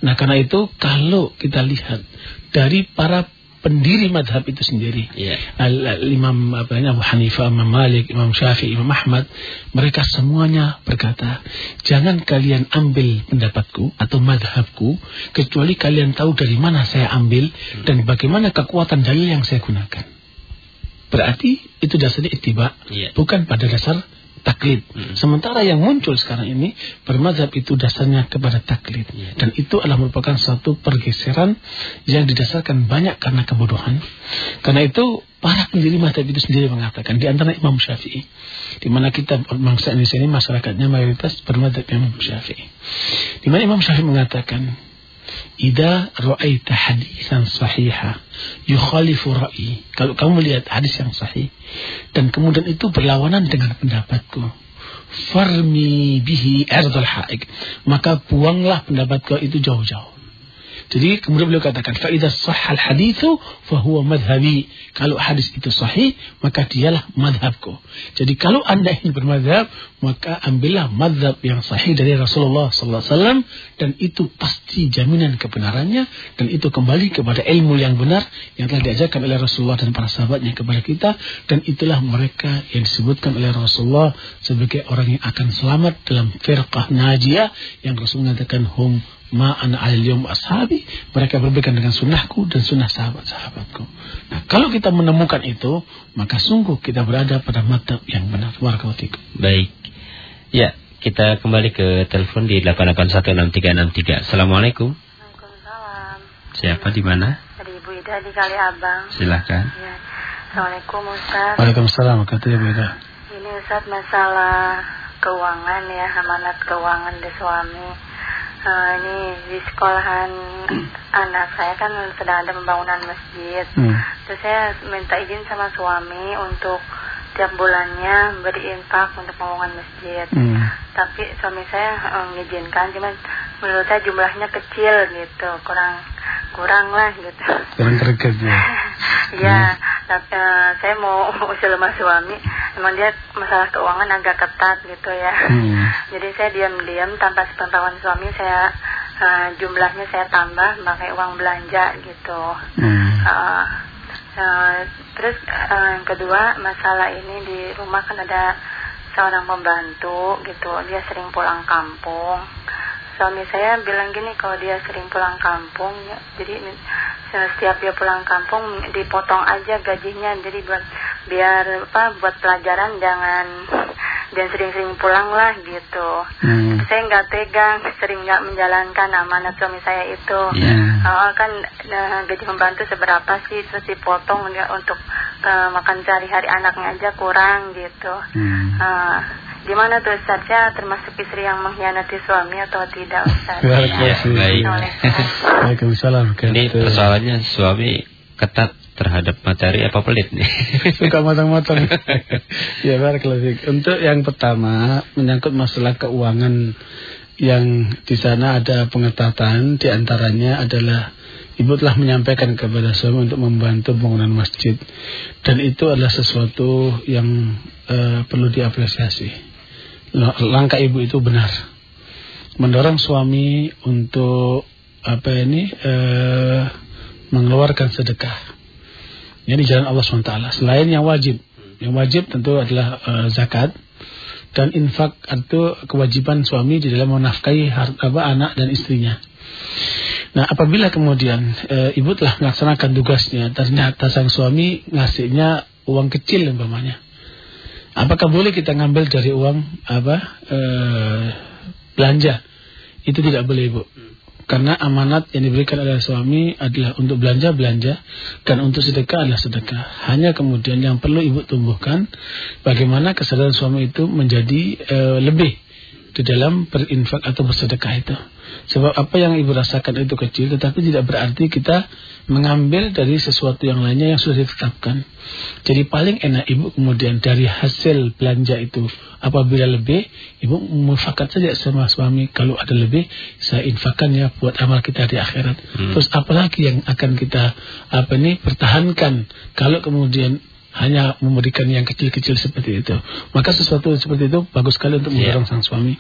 Nah karena itu kalau kita lihat dari para pendiri madhab itu sendiri, Iya. Al- al- Imam apa Abu Hanifah, Imam Malik, Imam Syafi'i, Imam Ahmad, mereka semuanya berkata, jangan kalian ambil pendapatku atau madhabku, kecuali kalian tahu dari mana saya ambil dan bagaimana kekuatan dalil yang saya gunakan. Berarti itu dasarnya ittiba, Iya. bukan pada dasar taklid. Hmm. Sementara yang muncul sekarang ini bermadzhab itu dasarnya kepada taklid. Iya. Dan itu adalah merupakan suatu pergeseran yang didasarkan banyak karena kebodohan. Karena itu para pendiri mazhab itu sendiri mengatakan di antara Imam Syafi'i di mana kita bangsa Indonesia ini masyarakatnya mayoritas bermadzhab Imam Syafi'i. Di mana Imam Syafi'i mengatakan Ida ra'aita hadisan sahiha yukhalifu ra'i. Kalau kamu lihat hadis yang sahih dan kemudian itu berlawanan dengan pendapatku. Farmi bihi ardal haik. Maka buanglah pendapatku itu jauh-jauh. Jadi kemudian beliau katakan faidah sahal hadithu fahuwa madhabi. Kalau hadis itu sahih maka dialah madhabku. Jadi kalau anda ingin bermadhab maka ambillah madhab yang sahih dari Rasulullah sallallahu alaihi wasallam dan itu pasti jaminan kebenarannya dan itu kembali kepada ilmu yang benar yang telah diajarkan oleh Rasulullah dan para sahabatnya kepada kita dan itulah mereka yang disebutkan oleh Rasulullah sebagai orang yang akan selamat dalam firqah najiyah yang Rasul mengatakan hum ma'ana alil yawm ashabi mereka berbeda dengan sunnahku dan sunnah sahabat-sahabatku nah kalau kita menemukan itu maka sungguh kita berada pada madhab yang benar Barakallahu Baik. Ya, kita kembali ke telepon di 8816363. Assalamualaikum. Waalaikumsalam. Siapa di mana? Dari Ibu Ida di Kali Abang. Silahkan. Ya. Assalamualaikum Ustaz. Waalaikumsalam katanya beda Ini Ustaz masalah keuangan ya, amanat keuangan di suami. Eh, ini di sekolahan anak saya kan sedang ada pembangunan masjid. hmm. Terus saya minta izin sama suami untuk tiap bulannya beri infak untuk pembangunan masjid. Hmm. Tapi suami saya eh, mengizinkan, cuman menurut saya jumlahnya kecil gitu, kurang kurang lah gitu. kurang greget ya Ya, tapi eh, saya mau usul sama suami Memang dia masalah keuangan agak ketat gitu ya. Hmm. Jadi saya diam-diam tanpa sepengetahuan suami saya uh, jumlahnya saya tambah pakai uang belanja gitu. Hmm. Uh, uh, terus uh, yang kedua masalah ini di rumah kan ada seorang pembantu gitu. Dia sering pulang kampung. Suami saya bilang gini kalau dia sering pulang kampung, ya, jadi setiap dia pulang kampung dipotong aja gajinya, jadi buat biar apa buat pelajaran jangan dan sering-sering pulang lah gitu. Hmm. Saya nggak tegang, sering nggak menjalankan amanat suami saya itu. Yeah. Awal kan nah, gaji pembantu seberapa sih terus dipotong dia untuk uh, makan sehari-hari anaknya aja kurang gitu. Hmm. Uh, Gimana tuh Ustaz? Saya termasuk istri yang mengkhianati suami atau tidak Ustaz? Ya, baik. Waalaikumsalam. Ini persoalannya suami ketat terhadap materi apa pelit nih? Suka matang-matang. ya, barakallahu Untuk yang pertama menyangkut masalah keuangan yang di sana ada pengetatan di antaranya adalah ibu telah menyampaikan kepada suami untuk membantu bangunan masjid dan itu adalah sesuatu yang uh, perlu diapresiasi langkah ibu itu benar. Mendorong suami untuk apa ini e, mengeluarkan sedekah. Ini jalan Allah SWT. Selain yang wajib, yang wajib tentu adalah e, zakat dan infak itu kewajiban suami di dalam menafkahi apa anak dan istrinya. Nah, apabila kemudian e, ibu telah melaksanakan tugasnya, ternyata sang suami ngasihnya uang kecil umpamanya Apakah boleh kita ngambil dari uang apa e, belanja? Itu tidak boleh, Bu. Karena amanat yang diberikan oleh suami adalah untuk belanja belanja dan untuk sedekah adalah sedekah. Hanya kemudian yang perlu ibu tumbuhkan bagaimana kesadaran suami itu menjadi e, lebih di dalam berinfak atau bersedekah itu. Sebab apa yang ibu rasakan itu kecil, tetapi tidak berarti kita mengambil dari sesuatu yang lainnya yang sudah ditetapkan. Jadi paling enak ibu kemudian dari hasil belanja itu apabila lebih, ibu mufakat saja sama suami kalau ada lebih saya infakkan ya buat amal kita di akhirat. Hmm. Terus apalagi yang akan kita apa nih pertahankan kalau kemudian hanya memberikan yang kecil-kecil seperti itu. Maka sesuatu seperti itu bagus sekali untuk mendorong yeah. sang suami.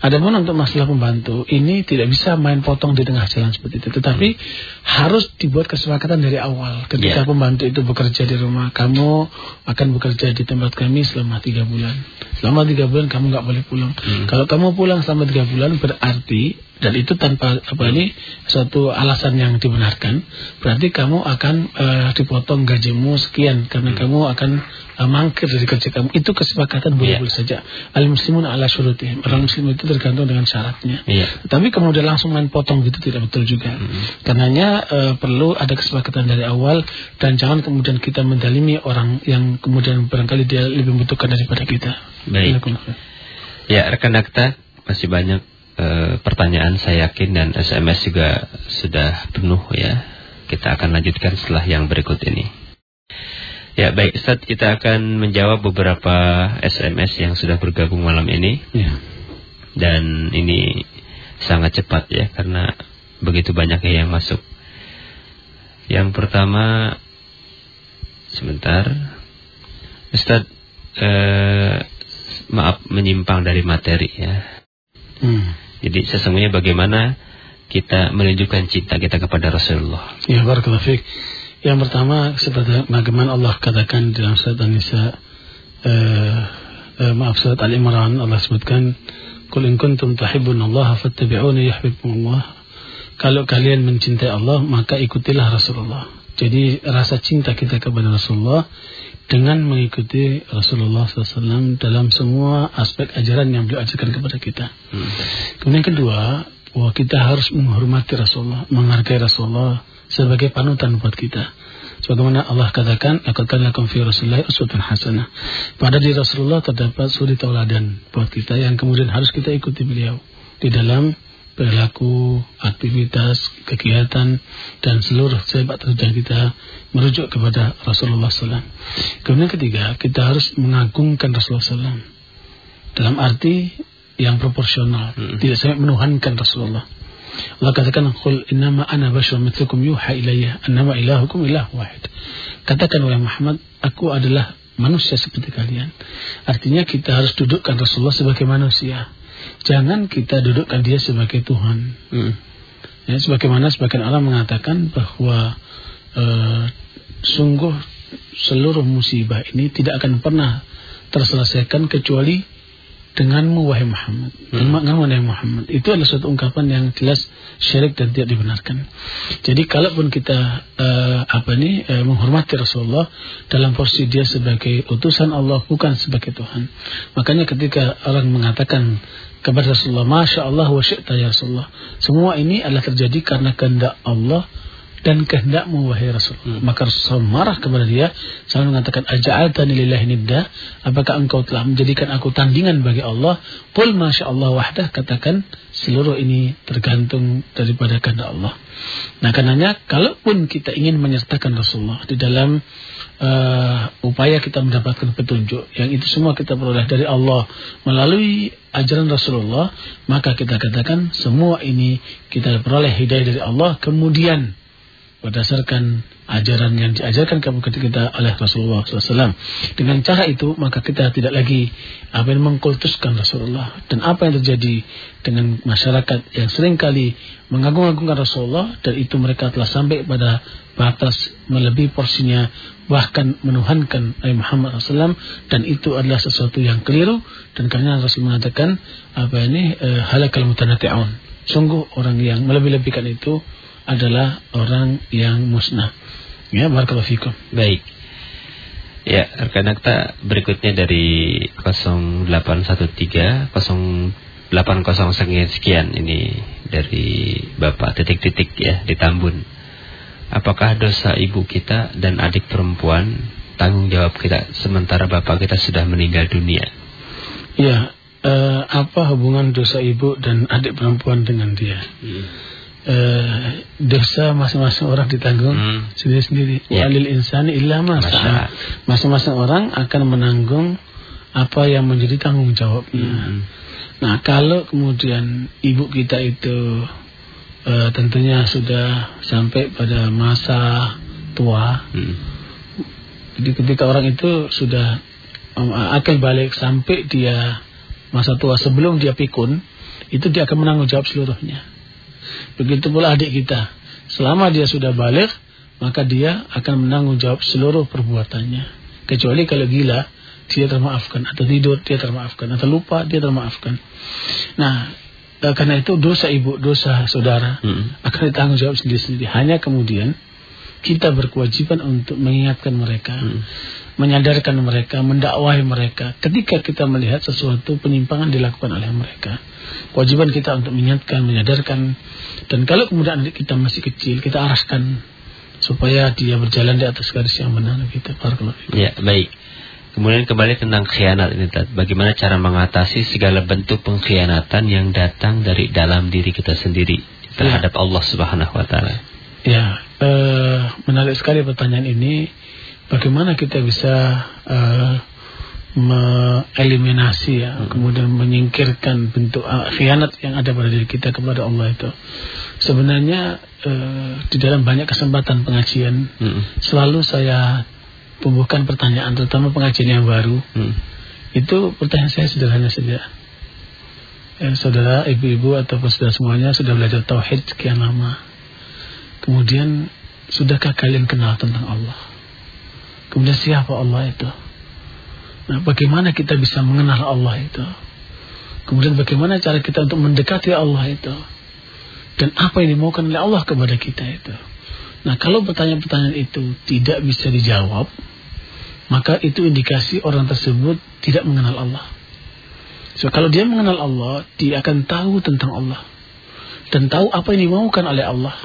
Adapun untuk masalah pembantu, ini tidak bisa main potong di tengah jalan seperti itu. Tetapi hmm. harus dibuat kesepakatan dari awal. Ketika yeah. pembantu itu bekerja di rumah, kamu akan bekerja di tempat kami selama tiga bulan. Selama tiga bulan kamu nggak boleh pulang. Hmm. Kalau kamu pulang selama tiga bulan berarti dan itu tanpa apa ini suatu alasan yang dibenarkan berarti kamu akan uh, dipotong gajimu sekian karena hmm. kamu akan uh, mangkir dari kerja kamu itu kesepakatan boleh-boleh yeah. saja al muslimun ala syurutih orang muslim itu tergantung dengan syaratnya yeah. tapi kemudian langsung main potong gitu tidak betul juga hmm. karenanya uh, perlu ada kesepakatan dari awal dan jangan kemudian kita mendalimi orang yang kemudian barangkali dia lebih membutuhkan daripada kita baik ya rekan dakta masih banyak e, pertanyaan saya yakin dan SMS juga sudah penuh ya. Kita akan lanjutkan setelah yang berikut ini. Ya baik Ustaz kita akan menjawab beberapa SMS yang sudah bergabung malam ini. Ya. Dan ini sangat cepat ya karena begitu banyak yang masuk. Yang pertama sebentar. Ustaz eh, maaf menyimpang dari materi ya. Hmm. Jadi sesungguhnya bagaimana kita menunjukkan cinta kita kepada Rasulullah. Ya, barakallahu fiik. Yang pertama seperti bagaimana Allah katakan dalam surat An-Nisa uh, uh, maaf surat Al-Imran Allah sebutkan Qul in kuntum Allah fattabi'uni yuhibbukumullah. Kalau kalian mencintai Allah maka ikutilah Rasulullah. Jadi rasa cinta kita kepada Rasulullah dengan mengikuti Rasulullah SAW dalam semua aspek ajaran yang beliau ajarkan kepada kita. Hmm. Kemudian kedua, bahwa kita harus menghormati Rasulullah, menghargai Rasulullah sebagai panutan buat kita. Sebagaimana Allah katakan, akan lakum fi Rasulullah uswatun hasanah. Pada di Rasulullah terdapat suri tauladan buat kita yang kemudian harus kita ikuti beliau di dalam perilaku, aktivitas, kegiatan, dan seluruh sepak terjang kita merujuk kepada Rasulullah SAW. Kemudian ketiga, kita harus mengagungkan Rasulullah SAW. Dalam arti yang proporsional, hmm. tidak sampai menuhankan Rasulullah. Allah katakan, "Qul innama ana basyarun mithlukum yuha ilayya annama ilahukum ilah wahid." Katakan oleh Muhammad, aku adalah manusia seperti kalian. Artinya kita harus dudukkan Rasulullah sebagai manusia. Jangan kita dudukkan dia sebagai Tuhan. Hmm. Ya, sebagaimana sebagian orang mengatakan bahwa uh, sungguh seluruh musibah ini tidak akan pernah terselesaikan kecuali denganmu wahai Muhammad. Hmm. Denganmu wahai Muhammad. Itu adalah suatu ungkapan yang jelas syirik dan tidak dibenarkan. Jadi kalaupun kita uh, apa nih uh, menghormati Rasulullah dalam posisi dia sebagai utusan Allah bukan sebagai Tuhan. Makanya ketika orang mengatakan kepada Rasulullah, Masya Allah wa syi'ta ya Rasulullah. Semua ini adalah terjadi karena kehendak Allah dan kehendakmu wahai Rasul. Hmm. Maka Rasul marah kepada dia sambil mengatakan aja'altani lillahi nidda apakah engkau telah menjadikan aku tandingan bagi Allah? Qul masya Allah wahdah katakan seluruh ini tergantung daripada kehendak Allah. Nah, karenanya kalaupun kita ingin menyertakan Rasulullah di dalam uh, upaya kita mendapatkan petunjuk yang itu semua kita peroleh dari Allah melalui ajaran Rasulullah, maka kita katakan semua ini kita peroleh hidayah dari Allah kemudian berdasarkan ajaran yang diajarkan kepada kita oleh Rasulullah SAW. Dengan cara itu maka kita tidak lagi apa yang mengkultuskan Rasulullah dan apa yang terjadi dengan masyarakat yang sering kali mengagung-agungkan Rasulullah dan itu mereka telah sampai pada batas melebihi porsinya bahkan menuhankan Nabi Muhammad SAW dan itu adalah sesuatu yang keliru dan karena Rasul mengatakan apa ini e, halakal mutanati'un sungguh orang yang melebih-lebihkan itu adalah orang yang musnah. Ya, barakallahu fikum. Baik. Ya, rekan akta berikutnya dari 0813 0800 sekian sekian ini dari Bapak titik-titik ya di Tambun. Apakah dosa ibu kita dan adik perempuan tanggung jawab kita sementara bapak kita sudah meninggal dunia? Ya, eh, apa hubungan dosa ibu dan adik perempuan dengan dia? Hmm uh, dosa masing-masing orang ditanggung hmm. sendiri-sendiri. Yeah. Walil insani illa masa. Masing-masing orang akan menanggung apa yang menjadi tanggung jawabnya. Hmm. Nah, kalau kemudian ibu kita itu uh, tentunya sudah sampai pada masa tua. Hmm. Jadi ketika orang itu sudah um, akan balik sampai dia masa tua sebelum dia pikun, itu dia akan menanggung jawab seluruhnya. Begitu pula adik kita. Selama dia sudah balik, maka dia akan menanggung jawab seluruh perbuatannya. Kecuali kalau gila, dia termaafkan. Atau tidur, dia termaafkan. Atau lupa, dia termaafkan. Nah, karena itu dosa ibu, dosa saudara hmm. akan ditanggung jawab sendiri-sendiri. Hanya kemudian kita berkewajiban untuk mengingatkan mereka. Hmm menyadarkan mereka, mendakwahi mereka ketika kita melihat sesuatu penyimpangan dilakukan oleh mereka. Kewajiban kita untuk mengingatkan, menyadarkan dan kalau kemudian adik kita masih kecil, kita arahkan supaya dia berjalan di atas garis yang benar gitu. Ya, baik. Kemudian kembali tentang khianat ini, bagaimana cara mengatasi segala bentuk pengkhianatan yang datang dari dalam diri kita sendiri terhadap ya. Allah Subhanahu wa taala. Ya, uh, menarik sekali pertanyaan ini. Bagaimana kita bisa uh, mengeliminasi ya, hmm. kemudian menyingkirkan bentuk uh, khianat yang ada pada diri kita kepada Allah itu. Sebenarnya uh, di dalam banyak kesempatan pengajian hmm. selalu saya tumbuhkan pertanyaan terutama pengajian yang baru. Hmm. Itu pertanyaan saya sederhana saja. Ya, saudara, ibu-ibu atau saudara semuanya sudah belajar tauhid sekian lama. Kemudian sudahkah kalian kenal tentang Allah? Kemudian siapa Allah itu? Nah, bagaimana kita bisa mengenal Allah itu? Kemudian bagaimana cara kita untuk mendekati Allah itu? Dan apa yang dimaukan oleh Allah kepada kita itu? Nah, kalau pertanyaan-pertanyaan itu tidak bisa dijawab, maka itu indikasi orang tersebut tidak mengenal Allah. So, kalau dia mengenal Allah, dia akan tahu tentang Allah. Dan tahu apa yang dimaukan oleh Allah.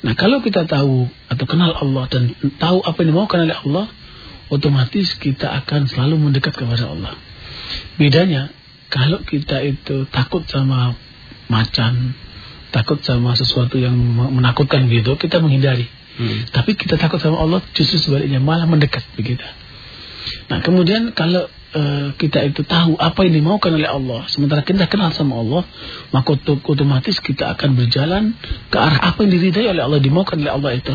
Nah, kalau kita tahu atau kenal Allah dan tahu apa yang dimaukan oleh Allah, otomatis kita akan selalu mendekat kepada Allah. Bedanya kalau kita itu takut sama macan, takut sama sesuatu yang menakutkan gitu, kita menghindari. Hmm. Tapi kita takut sama Allah justru sebaliknya malah mendekat begitu. Nah, kemudian kalau uh, kita itu tahu apa yang dimaukan oleh Allah, sementara kita kenal sama Allah, maka otomatis kita akan berjalan ke arah apa yang diridai oleh Allah, dimaukan oleh Allah itu.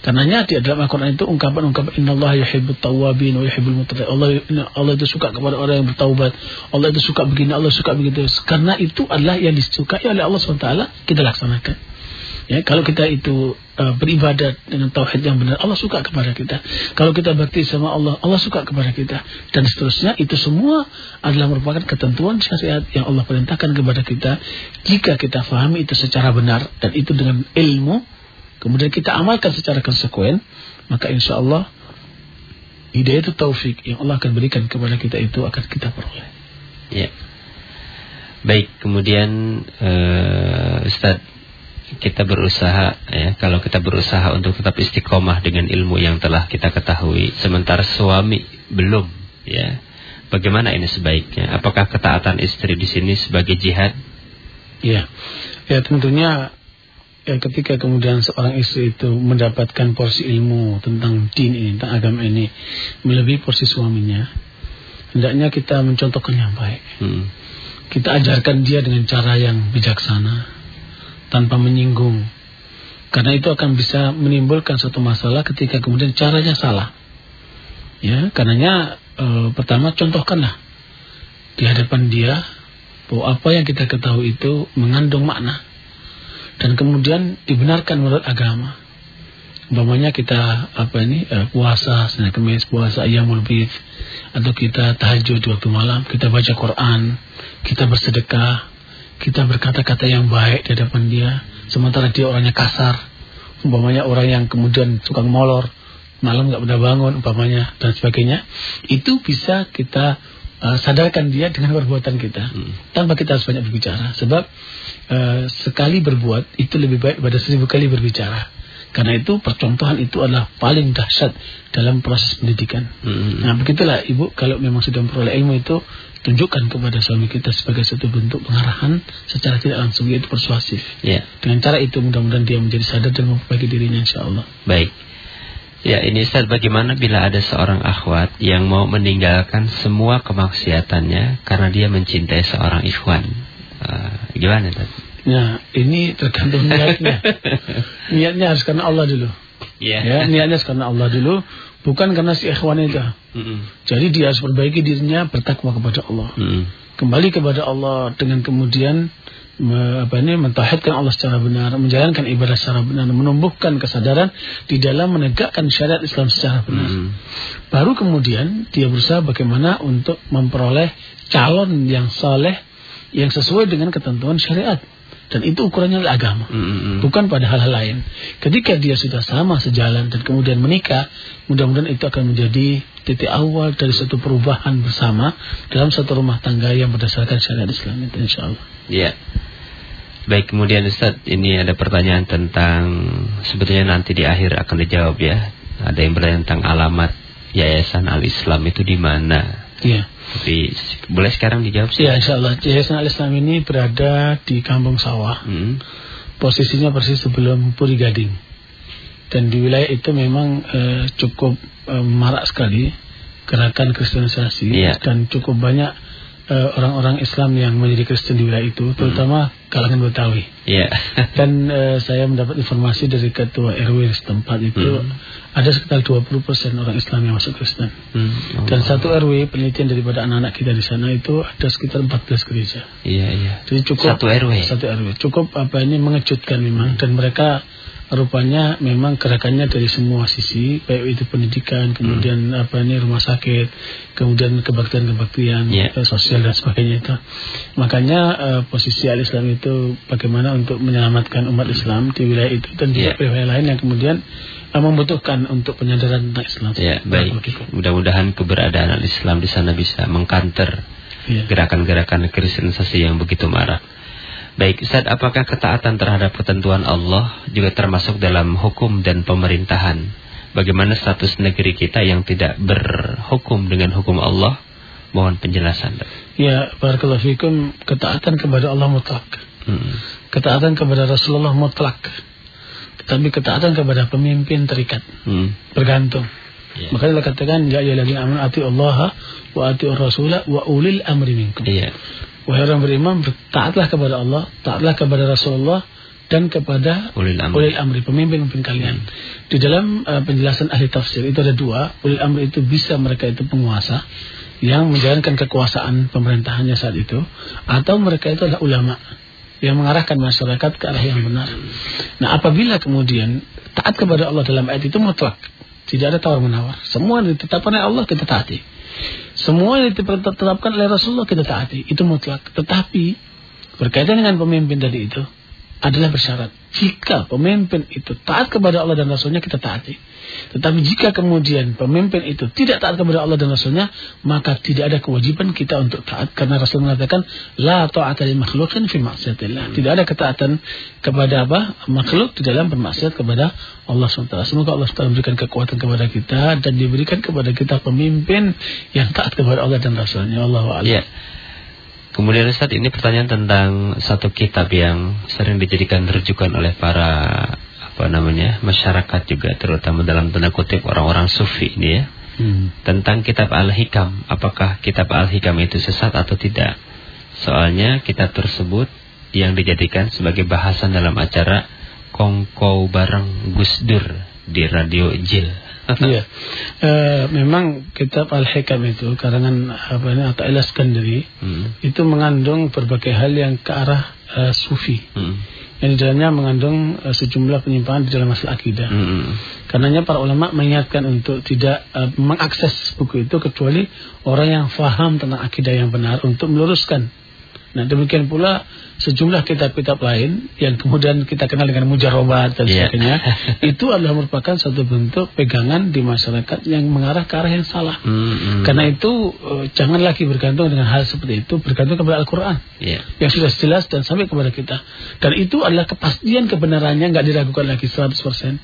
Karenanya di dalam Al-Quran itu ungkapan-ungkapan Inna Allah yuhibbut tawabin wa yuhibbul mutatahhirin. Allah Allah itu suka kepada orang yang bertaubat. Allah itu suka begini, Allah suka begitu. Karena itu adalah yang disukai oleh Allah SWT kita laksanakan. Ya, kalau kita itu uh, beribadat dengan tauhid yang benar, Allah suka kepada kita. Kalau kita bakti sama Allah, Allah suka kepada kita. Dan seterusnya itu semua adalah merupakan ketentuan syariat yang Allah perintahkan kepada kita. Jika kita fahami itu secara benar dan itu dengan ilmu, kemudian kita amalkan secara konsekuen, maka insya Allah hidayah itu taufik yang Allah akan berikan kepada kita itu akan kita peroleh. Ya. Baik, kemudian uh, Ustaz kita berusaha ya kalau kita berusaha untuk tetap istiqomah dengan ilmu yang telah kita ketahui sementara suami belum ya bagaimana ini sebaiknya apakah ketaatan istri di sini sebagai jihad ya ya tentunya ya ketika kemudian seorang istri itu mendapatkan porsi ilmu tentang din ini tentang agama ini melebihi porsi suaminya hendaknya kita mencontohkan yang baik hmm. kita ajarkan dia dengan cara yang bijaksana tanpa menyinggung. Karena itu akan bisa menimbulkan suatu masalah ketika kemudian caranya salah. Ya, karenanya e, pertama contohkanlah di hadapan dia bahwa apa yang kita ketahui itu mengandung makna dan kemudian dibenarkan menurut agama. Umpamanya kita apa ini e, puasa, Senin Kamis, puasa Ayyamul Bid atau kita tahajud waktu malam, kita baca Quran, kita bersedekah, kita berkata-kata yang baik di hadapan dia, sementara dia orangnya kasar, umpamanya orang yang kemudian tukang molor, malam nggak pernah bangun, umpamanya dan sebagainya, itu bisa kita uh, sadarkan dia dengan perbuatan kita, hmm. tanpa kita harus banyak berbicara, sebab uh, sekali berbuat itu lebih baik pada seribu kali berbicara. Karena itu percontohan itu adalah paling dahsyat dalam proses pendidikan. Hmm. Nah begitulah ibu kalau memang sudah memperoleh ilmu itu tunjukkan kepada suami kita sebagai satu bentuk pengarahan secara tidak langsung yaitu persuasif. Ya. Dengan cara itu mudah-mudahan dia menjadi sadar dan memperbaiki dirinya insya Allah. Baik. Ya ini Ustaz bagaimana bila ada seorang akhwat yang mau meninggalkan semua kemaksiatannya karena dia mencintai seorang ikhwan. Uh, gimana Ustaz? Ya ini tergantung niatnya. niatnya harus karena Allah dulu. Yeah. Ya, niatnya harus karena Allah dulu bukan karena si ikhwan itu. Mm -hmm. Jadi dia harus perbaiki dirinya bertakwa kepada Allah. Mm -hmm. Kembali kepada Allah dengan kemudian me, apa ini mentauhidkan Allah secara benar, menjalankan ibadah secara benar, menumbuhkan kesadaran di dalam menegakkan syariat Islam secara benar. Mm -hmm. Baru kemudian dia berusaha bagaimana untuk memperoleh calon yang saleh yang sesuai dengan ketentuan syariat. Dan itu ukurannya adalah agama. Mm -hmm. bukan pada hal-hal lain. Ketika dia sudah sama sejalan dan kemudian menikah mudah-mudahan itu akan menjadi titik awal dari satu perubahan bersama dalam satu rumah tangga yang berdasarkan syariat Islam itu insya Allah ya baik kemudian Ustaz ini ada pertanyaan tentang sebetulnya nanti di akhir akan dijawab ya. Ada yang bertanya tentang alamat Yayasan Al-Islam itu di mana Iya. Tapi boleh sekarang dijawab sih? Ya, insya Allah. Yayasan Al-Islam ini berada di Kampung Sawah. Hmm. Posisinya persis sebelum Puri Gading. Dan di wilayah itu memang uh, cukup uh, marak sekali gerakan kristenisasi yeah. dan cukup banyak Eh, orang-orang uh, Islam yang menjadi Kristen di wilayah itu, terutama hmm. kalangan Betawi. Yeah. Dan uh, saya mendapat informasi dari ketua RW setempat itu hmm. ada sekitar 20% orang Islam yang masuk Kristen. Hmm. Oh. Dan satu RW penelitian daripada anak-anak kita di sana itu ada sekitar 14 gereja. Iya, iya. Jadi cukup satu RW. Satu RW. Cukup apa ini mengejutkan memang dan mereka rupanya memang gerakannya dari semua sisi baik itu pendidikan kemudian hmm. apa ini rumah sakit kemudian kebaktian-kebaktian yeah. Ya. sosial dan sebagainya itu makanya uh, posisi al-Islam itu bagaimana untuk menyelamatkan umat Islam di wilayah itu dan juga yeah. wilayah lain yang kemudian uh, membutuhkan untuk penyadaran tentang Islam. Ya, baik. Mudah-mudahan keberadaan al-Islam di sana bisa mengkanter ya. gerakan-gerakan kristenisasi yang begitu marah. Baik, Ustaz, apakah ketaatan terhadap ketentuan Allah juga termasuk dalam hukum dan pemerintahan? Bagaimana status negeri kita yang tidak berhukum dengan hukum Allah? Mohon penjelasan. Ya, barakallahu fikum, ketaatan kepada Allah mutlak. Hmm. Ketaatan kepada Rasulullah mutlak. Tetapi ketaatan kepada pemimpin terikat. Hmm. Bergantung. Yeah. Maka Allah katakan ya amanu ati Allah wa ati Rasulah wa ulil amri minkum. Yeah. Wahai orang beriman, taatlah kepada Allah, taatlah kepada Rasulullah, dan kepada Ulil amri. ulil amri pemimpin-pemimpin kalian. Di dalam uh, penjelasan ahli tafsir itu ada dua. Ulil amri itu bisa mereka itu penguasa yang menjalankan kekuasaan pemerintahannya saat itu atau mereka itu adalah ulama yang mengarahkan masyarakat ke arah yang benar. Nah, apabila kemudian taat kepada Allah dalam ayat itu mutlak, tidak ada tawar menawar. Semua ditetapkan oleh Allah kita taati. Semua yang ditetapkan oleh Rasulullah kita taati. Itu mutlak. Tetapi berkaitan dengan pemimpin tadi itu adalah bersyarat. Jika pemimpin itu taat kepada Allah dan Rasulnya kita taati. Tetapi jika kemudian pemimpin itu tidak taat kepada Allah dan Rasulnya, maka tidak ada kewajiban kita untuk taat. Karena Rasul mengatakan, La ta'ata li makhlukin fi maksiatillah. Tidak ada ketaatan kepada apa? Makhluk di dalam bermaksiat kepada Allah SWT. Semoga Allah SWT memberikan kekuatan kepada kita dan diberikan kepada kita pemimpin yang taat kepada Allah dan Rasulnya. Allah Ya. Kemudian Ustaz ini pertanyaan tentang satu kitab yang sering dijadikan rujukan oleh para apa namanya masyarakat juga terutama dalam tanda kutip orang-orang sufi ini ya. Hmm. tentang kitab Al-Hikam. Apakah kitab Al-Hikam itu sesat atau tidak? Soalnya kitab tersebut yang dijadikan sebagai bahasan dalam acara Kongkow bareng Gus Dur di Radio Jil Iya. Eh, memang kitab Al-Hikam itu karangan apa ini atau Iskandari Hmm. itu mengandung berbagai hal yang ke arah eh, sufi. Hmm. Yang di dalamnya mengandung eh, sejumlah penyimpangan di dalam masalah akidah. Hmm. Karenanya para ulama mengingatkan untuk tidak eh, mengakses buku itu kecuali orang yang faham tentang akidah yang benar untuk meluruskan. Nah demikian pula sejumlah kitab-kitab lain yang kemudian kita kenal dengan mujarobat dan Iya. sebagainya itu adalah merupakan satu bentuk pegangan di masyarakat yang mengarah ke arah yang salah. Hmm. Karena itu eh, jangan lagi bergantung dengan hal seperti itu, bergantung kepada Al-Quran Iya. yang sudah jelas dan sampai kepada kita. Dan itu adalah kepastian kebenarannya nggak diragukan lagi 100%.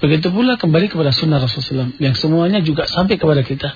Begitu pula kembali kepada sunnah Rasulullah SAW yang semuanya juga sampai kepada kita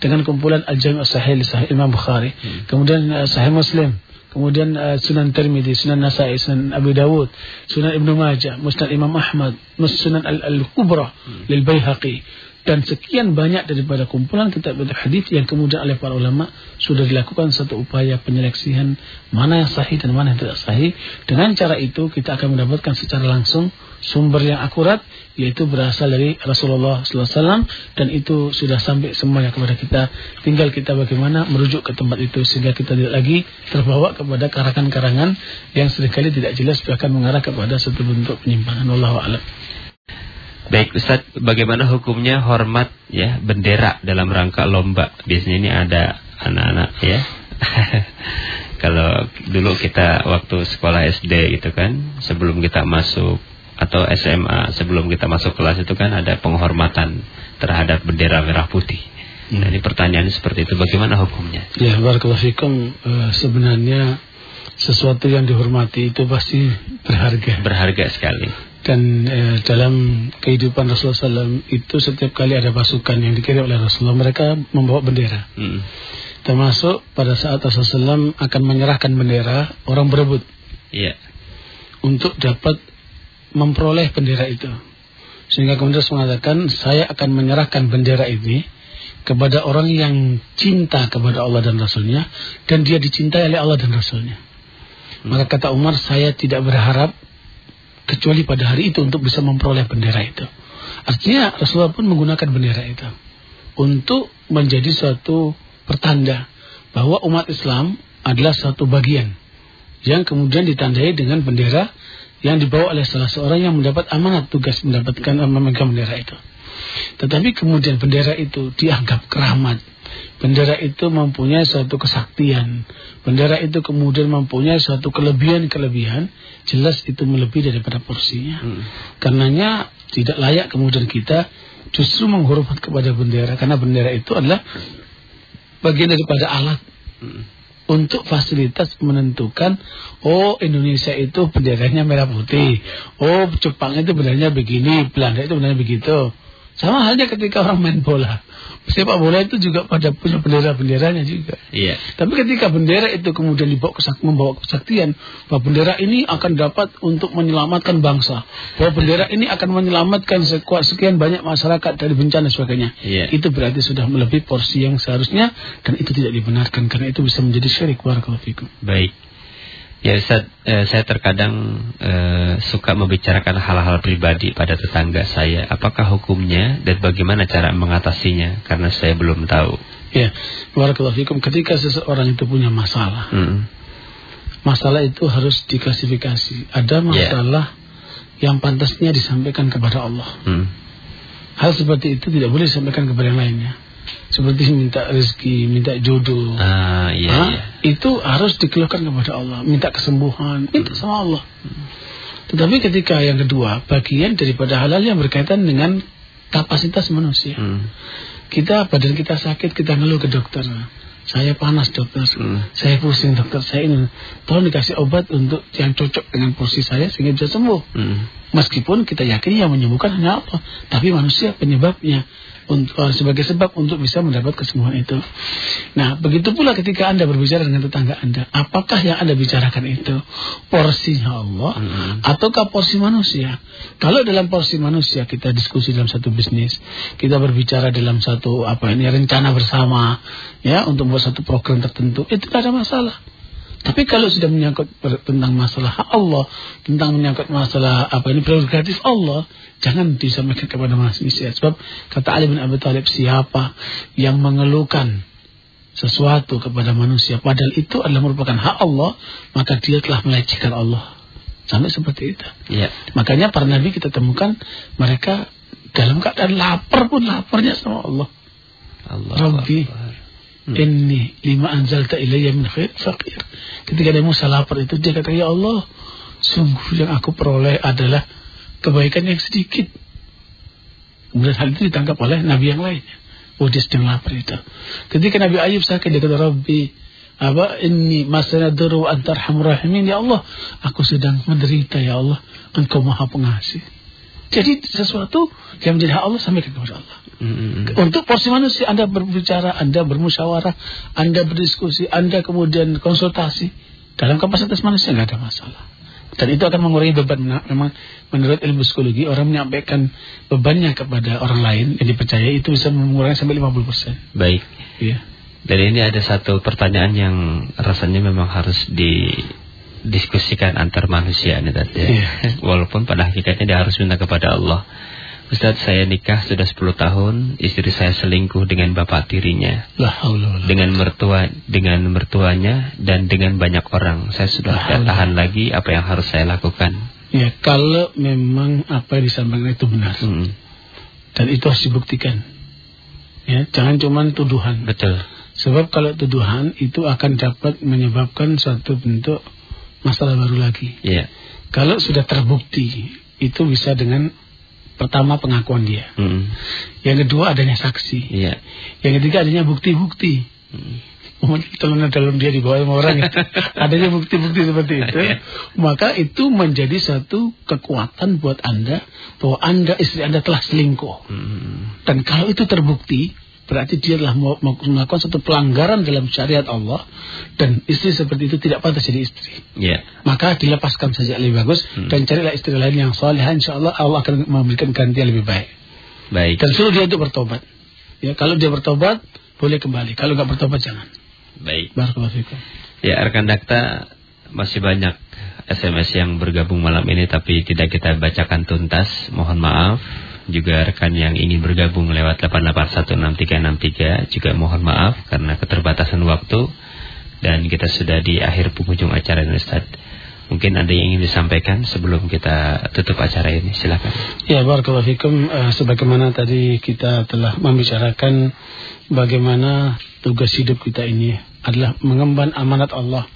dengan kumpulan Al-Jami' Sahih Sahih Imam Bukhari, kemudian eh, Sahih Muslim, kemudian eh, Sunan Tirmidzi, Sunan Nasai, Sunan Abu Dawud, Sunan Ibnu Majah, Musnad Imam Ahmad, Sunan Al- Al-Kubra lil Baihaqi dan sekian banyak daripada kumpulan kitab-kitab hadis yang kemudian oleh para ulama sudah dilakukan satu upaya penyeleksian mana yang sahih dan mana yang tidak sahih. Dengan cara itu kita akan mendapatkan secara langsung sumber yang akurat yaitu berasal dari Rasulullah SAW dan itu sudah sampai semuanya kepada kita. Tinggal kita bagaimana merujuk ke tempat itu sehingga kita tidak lagi terbawa kepada karangan-karangan yang sering kali tidak jelas bahkan mengarah kepada satu bentuk penyimpangan. Wallahu a'lam. Baik Ustaz, bagaimana hukumnya hormat ya bendera dalam rangka lomba? Biasanya ini ada anak-anak ya. Kalau dulu kita waktu sekolah SD gitu kan, sebelum kita masuk atau SMA, sebelum kita masuk kelas itu kan ada penghormatan terhadap bendera merah putih. Nah, ini pertanyaan seperti itu bagaimana hukumnya? Ya, barakallahu fikum. Eh, sebenarnya sesuatu yang dihormati itu pasti berharga. Berharga sekali. Dan eh, dalam kehidupan Rasulullah SAW itu setiap kali ada pasukan yang dikirim oleh Rasulullah mereka membawa bendera. Hmm. Termasuk pada saat Rasulullah SAW akan menyerahkan bendera orang berebut Iya. untuk dapat memperoleh bendera itu. Sehingga kemudian mengatakan saya akan menyerahkan bendera ini kepada orang yang cinta kepada Allah dan Rasulnya dan dia dicintai oleh Allah dan Rasulnya. Maka kata Umar saya tidak berharap kecuali pada hari itu untuk bisa memperoleh bendera itu. Artinya Rasulullah pun menggunakan bendera itu untuk menjadi suatu pertanda bahwa umat Islam adalah satu bagian yang kemudian ditandai dengan bendera yang dibawa oleh salah seorang yang mendapat amanat tugas mendapatkan eh, memegang bendera itu. Tetapi kemudian bendera itu dianggap keramat. Bendera itu mempunyai suatu kesaktian. Bendera itu kemudian mempunyai suatu kelebihan-kelebihan. Jelas itu melebihi daripada porsinya. Hmm. Karenanya tidak layak kemudian kita justru menghormat kepada bendera. Karena bendera itu adalah bagian daripada alat Hmm. Untuk fasilitas menentukan oh Indonesia itu benderanya merah putih. Oh Jepang itu benderanya begini Belanda itu benderanya begitu. Sama halnya ketika orang main bola sepak bola itu juga pada punya bendera-benderanya juga Iya. tapi ketika bendera itu kemudian dibawa kesak membawa kesaktian bahwa bendera ini akan dapat untuk menyelamatkan bangsa bahwa bendera ini akan menyelamatkan sekuat sekian banyak masyarakat dari bencana dan sebagainya Iya. itu berarti sudah melebihi porsi yang seharusnya dan itu tidak dibenarkan karena itu bisa menjadi syirik fikum. Baik. Ya Ustaz, eh, saya terkadang eh, suka membicarakan hal-hal pribadi pada tetangga saya. Apakah hukumnya dan bagaimana cara mengatasinya? Karena saya belum tahu. Ya, barakallahu fikum. Ketika seseorang itu punya masalah, Hmm. masalah itu harus diklasifikasi. Ada masalah yang pantasnya disampaikan kepada Allah. Hmm. Hal seperti itu tidak boleh disampaikan kepada yang lainnya. Seperti minta rezeki, minta jodoh. Ah, iya, Hah? iya. Itu harus dikeluhkan kepada Allah, minta kesembuhan, minta sama Allah. Tetapi ketika yang kedua, bagian daripada hal-hal yang berkaitan dengan kapasitas manusia. Hmm. Kita badan kita sakit, kita ngeluh ke dokter. Saya panas dokter, Hmm. saya pusing dokter, saya ini. Tolong dikasih obat untuk yang cocok dengan porsi saya sehingga bisa sembuh. Hmm. Meskipun kita yakin yang menyembuhkan hanya Allah, tapi manusia penyebabnya untuk eh, sebagai sebab untuk bisa mendapat kesembuhan itu. Nah, begitu pula ketika Anda berbicara dengan tetangga Anda, apakah yang Anda bicarakan itu porsinya Allah Mm-mm. ataukah porsi manusia? Kalau dalam porsi manusia kita diskusi dalam satu bisnis, kita berbicara dalam satu apa ini rencana bersama ya untuk membuat satu program tertentu, itu tidak ada masalah. Tapi kalau sudah menyangkut tentang masalah hak Allah, tentang menyangkut masalah apa ini prerogatif Allah, jangan disampaikan kepada manusia. Sebab kata Ali bin Abi Thalib siapa yang mengeluhkan sesuatu kepada manusia, padahal itu adalah merupakan hak Allah, maka dia telah melecehkan Allah. Sampai seperti itu. Iya. Makanya para nabi kita temukan mereka dalam keadaan lapar pun laparnya sama Allah. Allah. Rabbi. Akbar. Inni lima anzalta ilayya min khair faqir. Ketika dia Musa lapar itu dia kata ya Allah, sungguh yang aku peroleh adalah kebaikan yang sedikit. Kemudian hal itu ditangkap oleh nabi yang lainnya. Oh dia sedang lapar itu. Ketika Nabi Ayub sakit dia kata Rabbi apa ini masana duru antarhamur rahimin ya Allah aku sedang menderita ya Allah engkau maha pengasih jadi sesuatu yang menjadi hak Allah sampaikan kepada Allah Hmm. untuk porsi manusia Anda berbicara, Anda bermusyawarah, Anda berdiskusi, Anda kemudian konsultasi dalam kapasitas manusia nggak ada masalah. Dan itu akan mengurangi beban. Nah, Memang menurut ilmu psikologi orang menyampaikan bebannya kepada orang lain yang dipercaya itu bisa mengurangi sampai 50%. Baik. Iya. Dan ini ada satu pertanyaan yang rasanya memang harus didiskusikan antar manusia ini tadi. Iya. Walaupun pada hakikatnya dia harus minta kepada Allah. Ustaz saya nikah sudah 10 tahun, istri saya selingkuh dengan bapak tirinya, wala dengan mertua dengan mertuanya dan dengan banyak orang. Saya sudah tidak tahan lagi apa yang harus saya lakukan. Ya, kalau memang apa yang disampaikan itu benar Hmm, dan itu harus dibuktikan. Ya, jangan cuma tuduhan. betul. Sebab kalau tuduhan itu akan dapat menyebabkan suatu bentuk masalah baru lagi. Iya. Kalau sudah terbukti, itu bisa dengan pertama pengakuan dia. Hmm, Yang kedua adanya saksi. Iya. Yang ketiga adanya bukti-bukti. Hmm. Umpamanya dalam dia di bawah sama orang itu. adanya bukti-bukti seperti itu. Maka itu menjadi satu kekuatan buat Anda bahwa Anda istri Anda telah selingkuh. Hmm, Dan kalau itu terbukti, berarti dia telah melakukan satu pelanggaran dalam syariat Allah dan istri seperti itu tidak pantas jadi istri. Iya. Maka dilepaskan saja lebih bagus Hmm. dan carilah istri lain yang soleh. Insya Allah Allah akan memberikan ganti yang lebih baik. Baik. Dan suruh dia untuk bertobat. Ya, kalau dia bertobat boleh kembali. Kalau nggak bertobat jangan. Baik. Barakallahu fikum. Ya, rekan dakta masih banyak SMS yang bergabung malam ini tapi tidak kita bacakan tuntas. Mohon maaf. Juga rekan yang ingin bergabung lewat 8816363 juga mohon maaf karena keterbatasan waktu dan kita sudah di akhir penghujung acara ini Ustaz. Mungkin ada yang ingin disampaikan sebelum kita tutup acara ini. Silakan. Ya, barakallahu fikum. Eh, sebagaimana tadi kita telah membicarakan bagaimana tugas hidup kita ini adalah mengemban amanat Allah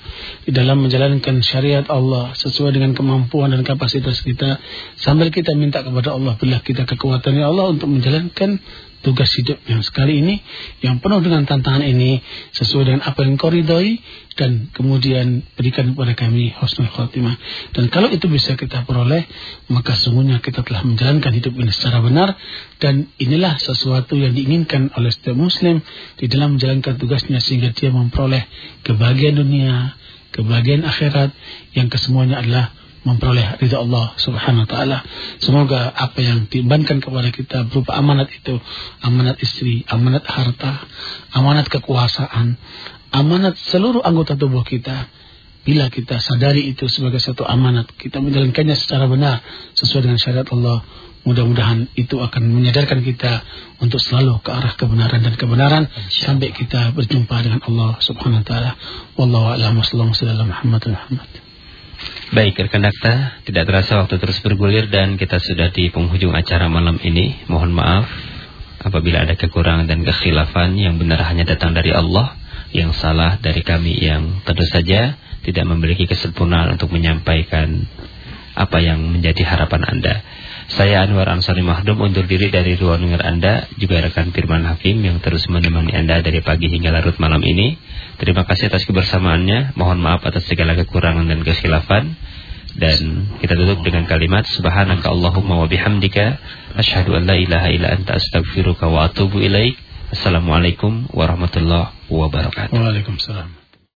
di dalam menjalankan syariat Allah sesuai dengan kemampuan dan kapasitas kita. Sambil kita minta kepada Allah berilah kita kekuatan Allah untuk menjalankan tugas hidup yang sekali ini yang penuh dengan tantangan ini sesuai dengan apa yang kau ridhoi dan kemudian berikan kepada kami husnul khotimah dan kalau itu bisa kita peroleh maka sungguhnya kita telah menjalankan hidup ini secara benar dan inilah sesuatu yang diinginkan oleh setiap muslim di dalam menjalankan tugasnya sehingga dia memperoleh kebahagiaan dunia kebahagiaan akhirat yang kesemuanya adalah memperoleh ridha Allah Subhanahu wa taala. Semoga apa yang dibebankan kepada kita berupa amanat itu, amanat istri, amanat harta, amanat kekuasaan, amanat seluruh anggota tubuh kita Bila kita sadari itu sebagai satu amanat, kita menjalankannya secara benar sesuai dengan syariat Allah, mudah-mudahan itu akan menyadarkan kita untuk selalu ke arah kebenaran dan kebenaran sampai kita berjumpa dengan Allah Subhanahu wa taala. Wallahu a'lam sallallahu Muhammad Muhammad. Baik, rekan dakta, tidak terasa waktu terus bergulir dan kita sudah di penghujung acara malam ini. Mohon maaf apabila ada kekurangan dan kekhilafan yang benar hanya datang dari Allah, yang salah dari kami yang tentu saja tidak memiliki kesempurnaan untuk menyampaikan apa yang menjadi harapan Anda. Saya Anwar Ansari Mahdum undur diri dari ruang dengar Anda, juga rekan Firman Hakim yang terus menemani Anda dari pagi hingga larut malam ini. Terima kasih atas kebersamaannya, mohon maaf atas segala kekurangan dan kesilafan. Dan kita tutup dengan kalimat Subhanaka Allahumma wa bihamdika Ashadu an la ilaha illa anta astagfiruka wa atubu ilaik. Assalamualaikum warahmatullahi wabarakatuh. Waalaikumsalam